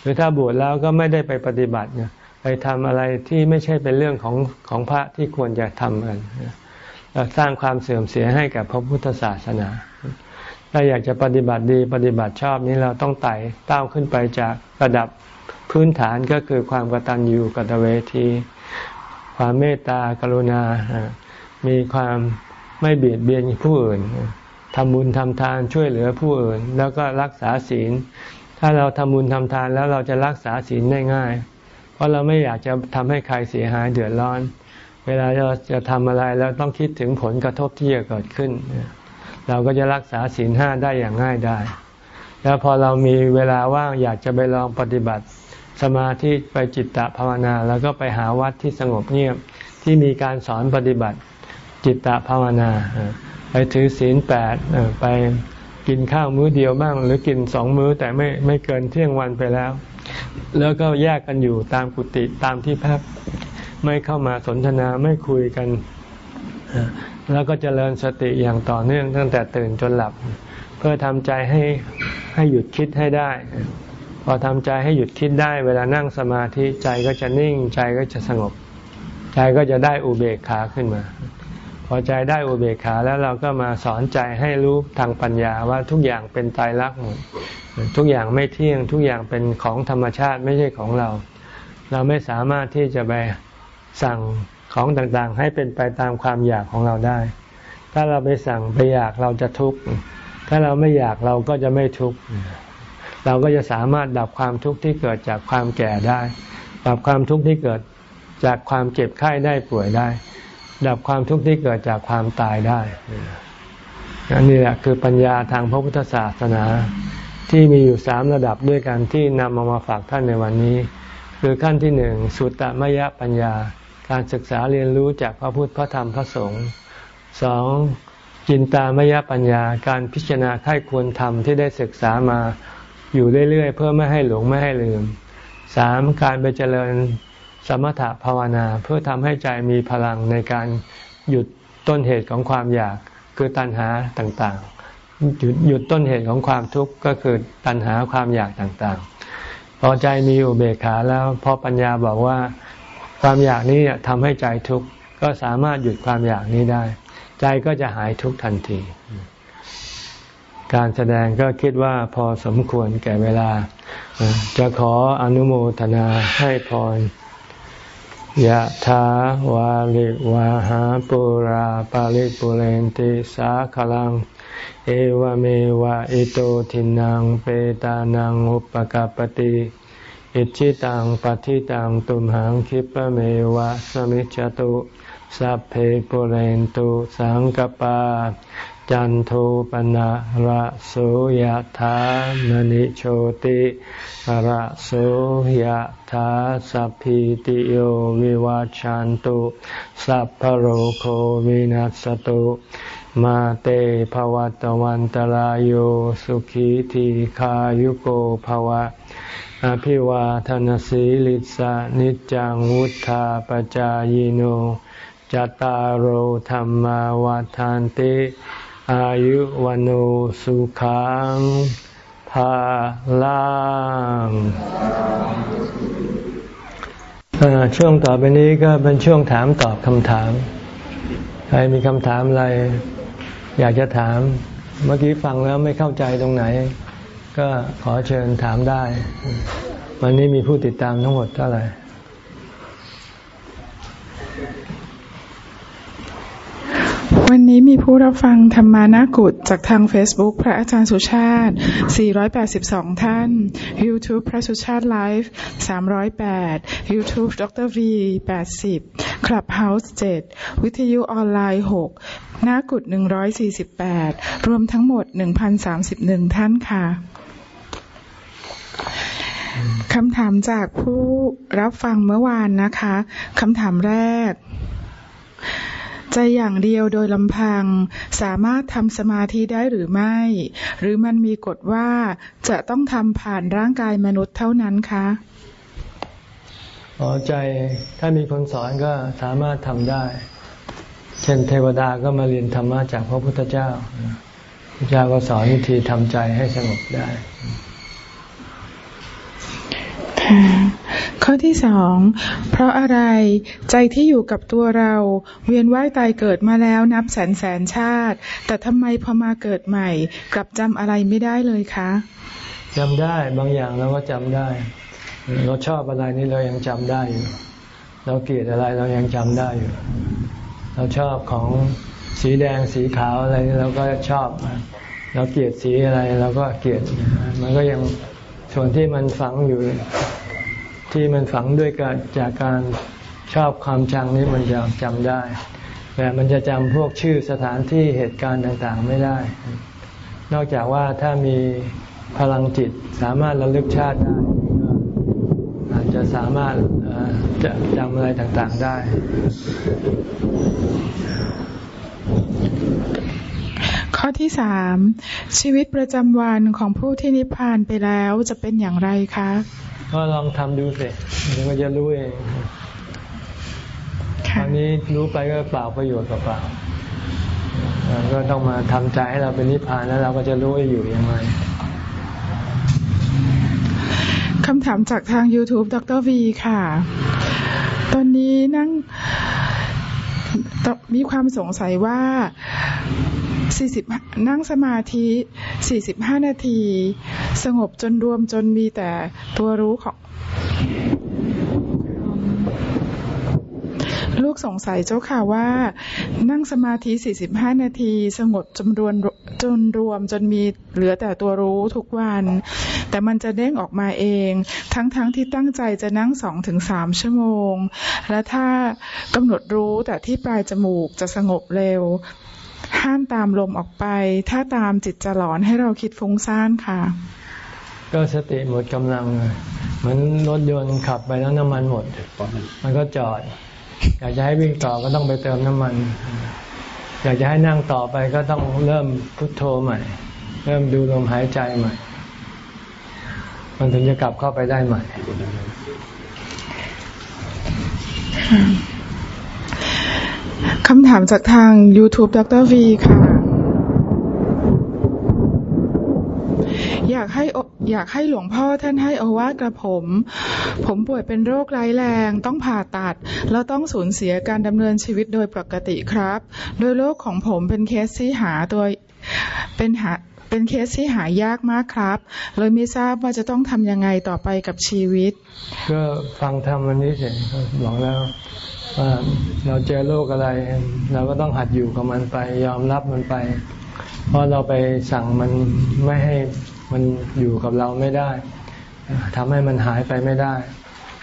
หรือถ้าบวชแล้วก็ไม่ได้ไปปฏิบัติไปทำอะไรที่ไม่ใช่เป็นเรื่องของของพระที่ควรจะทำกันสร้างความเสื่อมเสียให้กับพระพุทธศาสนา ถ้าอยากจะปฏิบัติดีปฏิบัติชอบนี้เราต้องไต่เต้าขึ้นไปจากระดับพื้นฐานก็คือความกตัญญูกตเวที ความเมตตากรุณา มีความไม่เบียดเบียนผู้อื่น ทำบุญทำทานช่วยเหลือผู้อื่น แล้วก็รักษาศีล ถ้าเราทำบุญทำทานแล้วเราจะรักษาศีลได้ง่าย เพราะเราไม่อยากจะทำให้ใครเสียหายเดือดร้อน เวลาเราจะทำอะไรเราต้องคิดถึงผลกระทบที่จะเกิดขึ้น เราก็จะรักษาศีลห้าได้อย่างง่ายได้ แล้วพอเรามีเวลาว่างอยากจะไปลองปฏิบัติ สมาธิไปจิตตภาวนา แล้วก็ไปหาวัดที่สงบเงียบที่มีการสอนปฏิบัติจิตตภาวนา ไปถือศีลแปดไปกินข้าวมื้อเดียวบ้าง หรือกินสองมื้อแต่ไม่ไม่เกินเที่ยงวันไปแล้ว แล้วก็แยกกันอยู่ตามกุฏิตามที่พักไม่เข้ามาสนทนาไม่คุยกัน แล้วก็เจริญสติอย่างต่อเนื่องตั้งแต่ตื่นจนหลับ เพื่อทำใจให้ให้หยุดคิดให้ได้ พอทำใจให้หยุดคิดได้ เวลานั่งสมาธิใจก็จะนิ่งใจก็จะสงบ ใจก็จะได้อุเบกขาขึ้นมา อใจได้อุเบกขาแล้วเราก็มาสอนใจให้รู้ทางปัญญาว่าทุกอย่างเป็นตายรักหมดทุกอย่างไม่เที่ยงทุกอย่างเป็นของธรรมชาติไม่ใช่ของเรา เราไม่สามารถที่จะไปสั่งของต่างๆ ให้เป็นไปตามความอยากของเราได้ ถ้าเราไปสั่งไปอยากเราจะทุกข์ถ้าเราไม่อยากเราก็จะไม่ทุกข์เราก็จะสามารถดับความทุกข์ที่เกิดจากความแก่ได้ ดับความทุกข์ที่เกิดจากความเจ็บไข้ได้ป่วยได้ ดับความทุกข์ที่เกิดจากความตายได้อันนี้แหละคือปัญญาทางพระพุทธศาสนา ที่มีอยู่สามระดับด้วยกันที่นำมามาฝากท่านในวันนี้ คือขั้นที่หนึ่งสุตตมยปัญญา การศึกษาเรียนรู้จากพระพุทธพระธรรมพระสงฆ์สองจินตามยปัญญาการพิจารณาค่ายควรทำที่ได้ศึกษามาอยู่เรื่อยๆเพื่อไม่ให้หลงไม่ให้ลืมสามการไปเจริญ สมถะภาวนาเพื่อทำให้ใจมีพลังในการหยุดต้นเหตุของความอยากคือตัณหาต่างๆ หยุดหยุดต้นเหตุของความทุกข์ก็คือตัณหาความอยากต่างๆ พอใจมีอุเบกขาแล้วพอปัญญาบอกว่าความอยากนี้ทำให้ใจทุกข์ก็สามารถหยุดความอยากนี้ได้ ใจก็จะหายทุกข์ทันที การแสดงก็คิดว่าพอสมควรแก่เวลา จะขออนุโมทนาให้พร ยะถาวาลิวาหาปุราปาริปุเรนติสาขลัง เอวเมวะอิโตทินังเปตานังอุปกปติอิชิตังปฏิตังตุมหังคิปะเมวะสมิจจตุสัพเพปุเรนตุสังกปา จันโทปนะระโสยธามณิโชติระโสยธาสัพพิติโยวิวาจันตุสัพพโรโควินัสตุมาเตภวัตวันตารโยสุขีทีขายุโกภวะ อภิวาทนสีลิสานิจังวุธาปจายโนจตารโธรรมวาทานติ อายุวันโอสุขังภาลังช่วงต่อไปนี้ก็เป็นช่วงถามตอบคำถาม ใครมีคำถามอะไร อยากจะถาม เมื่อกี้ฟังแล้วไม่เข้าใจตรงไหน ก็ขอเชิญถามได้ วันนี้มีผู้ติดตามทั้งหมดเท่าไหร่ วันนี้มีผู้รับฟังธรรมานากุฏจากทาง Facebook พระอาจารย์สุชาติ 482 ท่าน YouTube พระสุชาติไลฟ์ 308 YouTube ดร V 80 Clubhouse 7 วิทยุออนไลน์ 6 นากุฏ148 รวมทั้งหมด 1,031 ท่านค่ะคำถามจากผู้รับฟังเมื่อวานนะคะ คำถามแรก ใจอย่างเดียวโดยลำพัง สามารถทำสมาธิได้หรือไม่ หรือมันมีกฎว่าจะต้องทำผ่านร่างกายมนุษย์เท่านั้นคะอ๋อใจถ้ามีคนสอนก็สามารถทำได้ เช่นเทวดาก็มาเรียนธรรมะจากพระพุทธเจ้าพระเจ้าก็สอนวิธีทำใจให้สงบได้ ข้อที่สอง เพราะอะไรใจที่อยู่กับตัวเรา เวียนว่ายตายเกิดมาแล้วนับแสนแสนชาติ แต่ทำไมพอมาเกิดใหม่ กลับจำอะไรไม่ได้เลยคะจำได้บางอย่างเราก็จำได้ เราชอบอะไรนี่เรายังจำได้อยู่ เราเกลียดอะไรเรายังจำได้อยู่ เราชอบของสีแดงสีขาวอะไรเราก็ชอบ เราเกลียดสีอะไรเราก็เกลียด มันก็ยังส่วนที่มันฝังอยู่ ที่มันฝังด้วยการจากการชอบความชังนี้มันจะจำได้ แต่มันจะจำพวกชื่อสถานที่เหตุการณ์ต่างๆไม่ได้ นอกจากว่าถ้ามีพลังจิตสามารถระลึกชาติได้อาจจะสามารถจะจำอะไรต่างๆได้ ข้อที่สามชีวิตประจำวันของผู้ที่นิพพานไปแล้วจะเป็นอย่างไรคะ ก็ลองทำดูสิเดี๋ยวมันจะรู้เองคราวนี้รู้ไปก็เปล่าประโยชน์เปล่าก็ต้องมาทำใจให้เราเป็นนิพพานแล้วเราก็จะรู้ว่าอยู่ยังไงคำถามจากทาง YouTube ดรวีค่ะ ตอนนี้นั่งมีความสงสัยว่า สี่สิบนั่งสมาธิสี่สิบห้านาที สงบจนรวมจนมีแต่ตัวรู้ของ ลูกสงสัยเจ้าค่ะว่า นั่งสมาธิ45นาที สงบจำนวนจนรวมจนมีเหลือแต่ตัวรู้ทุกวัน แต่มันจะเด้งออกมาเอง ทั้งๆทที่ตั้งใจจะนั่งสองถึงสามชั่วโมง และถ้ากำหนดรู้แต่ที่ปลายจมูกจะสงบเร็ว ห้ามตามลมออกไป ถ้าตามจิตจะหลอนให้เราคิดฟุ้งซ่านค่ะ ก็สติหมดกำลัง เหมือนรถยนต์ขับไปแล้วน้ำมันหมด มันก็จอด อยากจะให้วิ่งต่อก็ต้องไปเติมน้ำมัน อยากจะให้นั่งต่อไปก็ต้องเริ่มพุทโธใหม่ เริ่มดูลมหายใจใหม่ มันถึงจะกลับเข้าไปได้ใหม่ คำถามจากทาง YouTube ดรวีค่ะ อยากให้อยากให้หลวงพ่อท่านให้โอวาทกระผม ผมป่วยเป็นโรคร้ายแรง ต้องผ่าตัด แล้วต้องสูญเสียการดำเนินชีวิตโดยปกติครับ โดยโรคของผมเป็นเคสที่หาตัวเป็นหาเป็นเคสที่หายากมากครับ เลยไม่ทราบว่าจะต้องทำยังไงต่อไปกับชีวิต ก็ฟังธรรมวันนี้เสร็จบอกแล้ว ว่าเราเจอโรคอะไร เราก็ต้องหัดอยู่กับมันไป ยอมรับมันไป เพราะเราไปสั่งมันไม่ให้มันอยู่กับเราไม่ได้ทำให้มันหายไปไม่ได้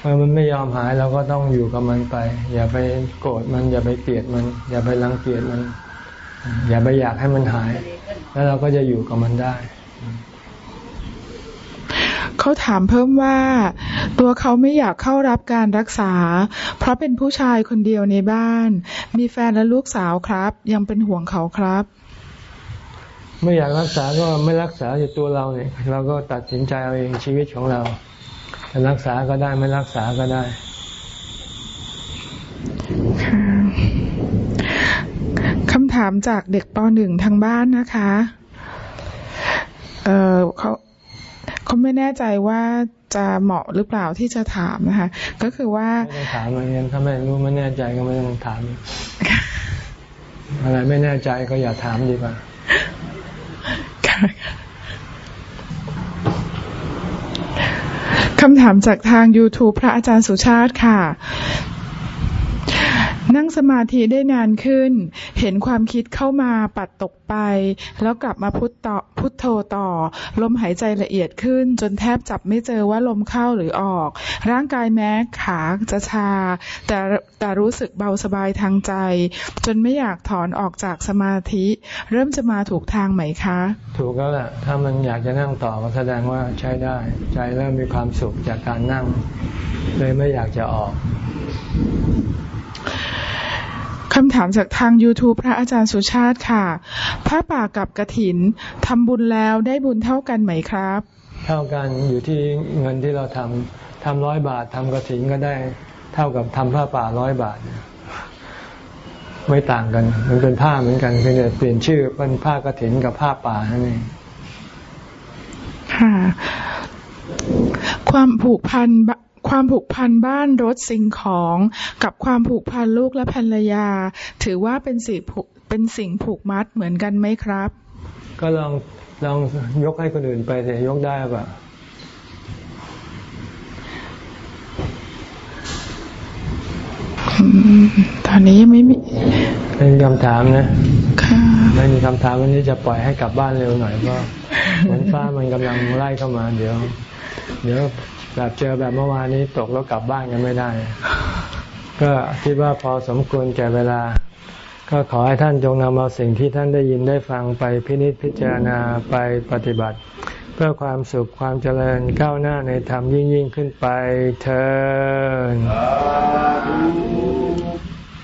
เมื่อมันไม่ยอมหายเราก็ต้องอยู่กับมันไป อย่าไปโกรธมัน อย่าไปเกลียดมัน อย่าไปรังเกียจมัน อย่าไปอยากให้มันหาย แล้วเราก็จะอยู่กับมันได้ เขาถามเพิ่มว่า ตัวเขาไม่อยากเข้ารับการรักษา เพราะเป็นผู้ชายคนเดียวในบ้าน มีแฟนและลูกสาวครับ ยังเป็นห่วงเขาครับ ไม่อยากรักษาก็ไม่รักษาอยู่ตัวเราเนี่ยเราก็ตัดสินใจเอาเองชีวิตของเราจะรักษาก็ได้ไม่รักษาก็ได้คำถามจากเด็กปหนึ่งทางบ้านนะคะ เออเขา เขาไม่แน่ใจว่าจะเหมาะหรือเปล่าที่จะถามนะคะ ก็คือว่าไม่ต้องถามอะไรเงี้ยถ้าไม่รู้ไม่แน่ใจก็ไม่ต้องถาม อะไรไม่แน่ใจก็อย่าถามดีกว่าคำถามจากทาง YouTube พระอาจารย์สุชาติค่ะ นั่งสมาธิได้นานขึ้น เห็นความคิดเข้ามาปัดตกไป แล้วกลับมาพุทต่อพุทโธต่อ ลมหายใจละเอียดขึ้น จนแทบจับไม่เจอว่าลมเข้าหรือออก ร่างกายแม้ขาจะชา แต่แต่รู้สึกเบาสบายทางใจ จนไม่อยากถอนออกจากสมาธิ เริ่มจะมาถูกทางไหมคะ ถูกแล้วแหละถ้ามันอยากจะนั่งต่อก็แสดงว่าใช้ได้ ใจเริ่มมีความสุขจากการนั่ง เลยไม่อยากจะออก คำถามจากทาง YouTube พระอาจารย์สุชาติค่ะผ้าป่ากับกระถินทำบุญแล้วได้บุญเท่ากันไหมครับ เท่ากันอยู่ที่เงินที่เราทำทำร้อยบาททำกระถินก็ได้เท่ากับทำผ้าป่าร้อยบาท ไม่ต่างกัน มันเป็นผ้าเหมือนกันเพียงแต่เปลี่ยนชื่อเป็นผ้ากระถินกับผ้าป่านั่นเองค่ะ ความผูกพัน ความผูกพันบ้านรถสิ่งของ กับความผูกพันลูกและภรรยา ถือว่าเป็นสิ่งเป็นสิ่งผูกมัดเหมือนกันไหมครับ ก็ลองลองยกให้คนอื่นไปแต่ยกได้ป่ะตอนนี้ยังไม่มีไม่มีคำถามนะไม่มีคำถามวันนี้จะปล่อยให้กลับบ้านเร็วหน่อยเพราะฝนฟ้ามันกำลังไล่เข้ามา เดี๋ยว เดี๋ยว แบบเจอแบบเมื่อวานนี้ตกแล้วกลับบ้านกันไม่ได้ ก็คิดว่าพอสมควรแก่เวลา ก็ขอให้ท่านจงนำเอาสิ่งที่ท่านได้ยินได้ฟังไปพินิจพิจารณาไปปฏิบัติ เพื่อความสุขความเจริญก้าวหน้าในธรรมยิ่งยิ่งขึ้นไปเธอ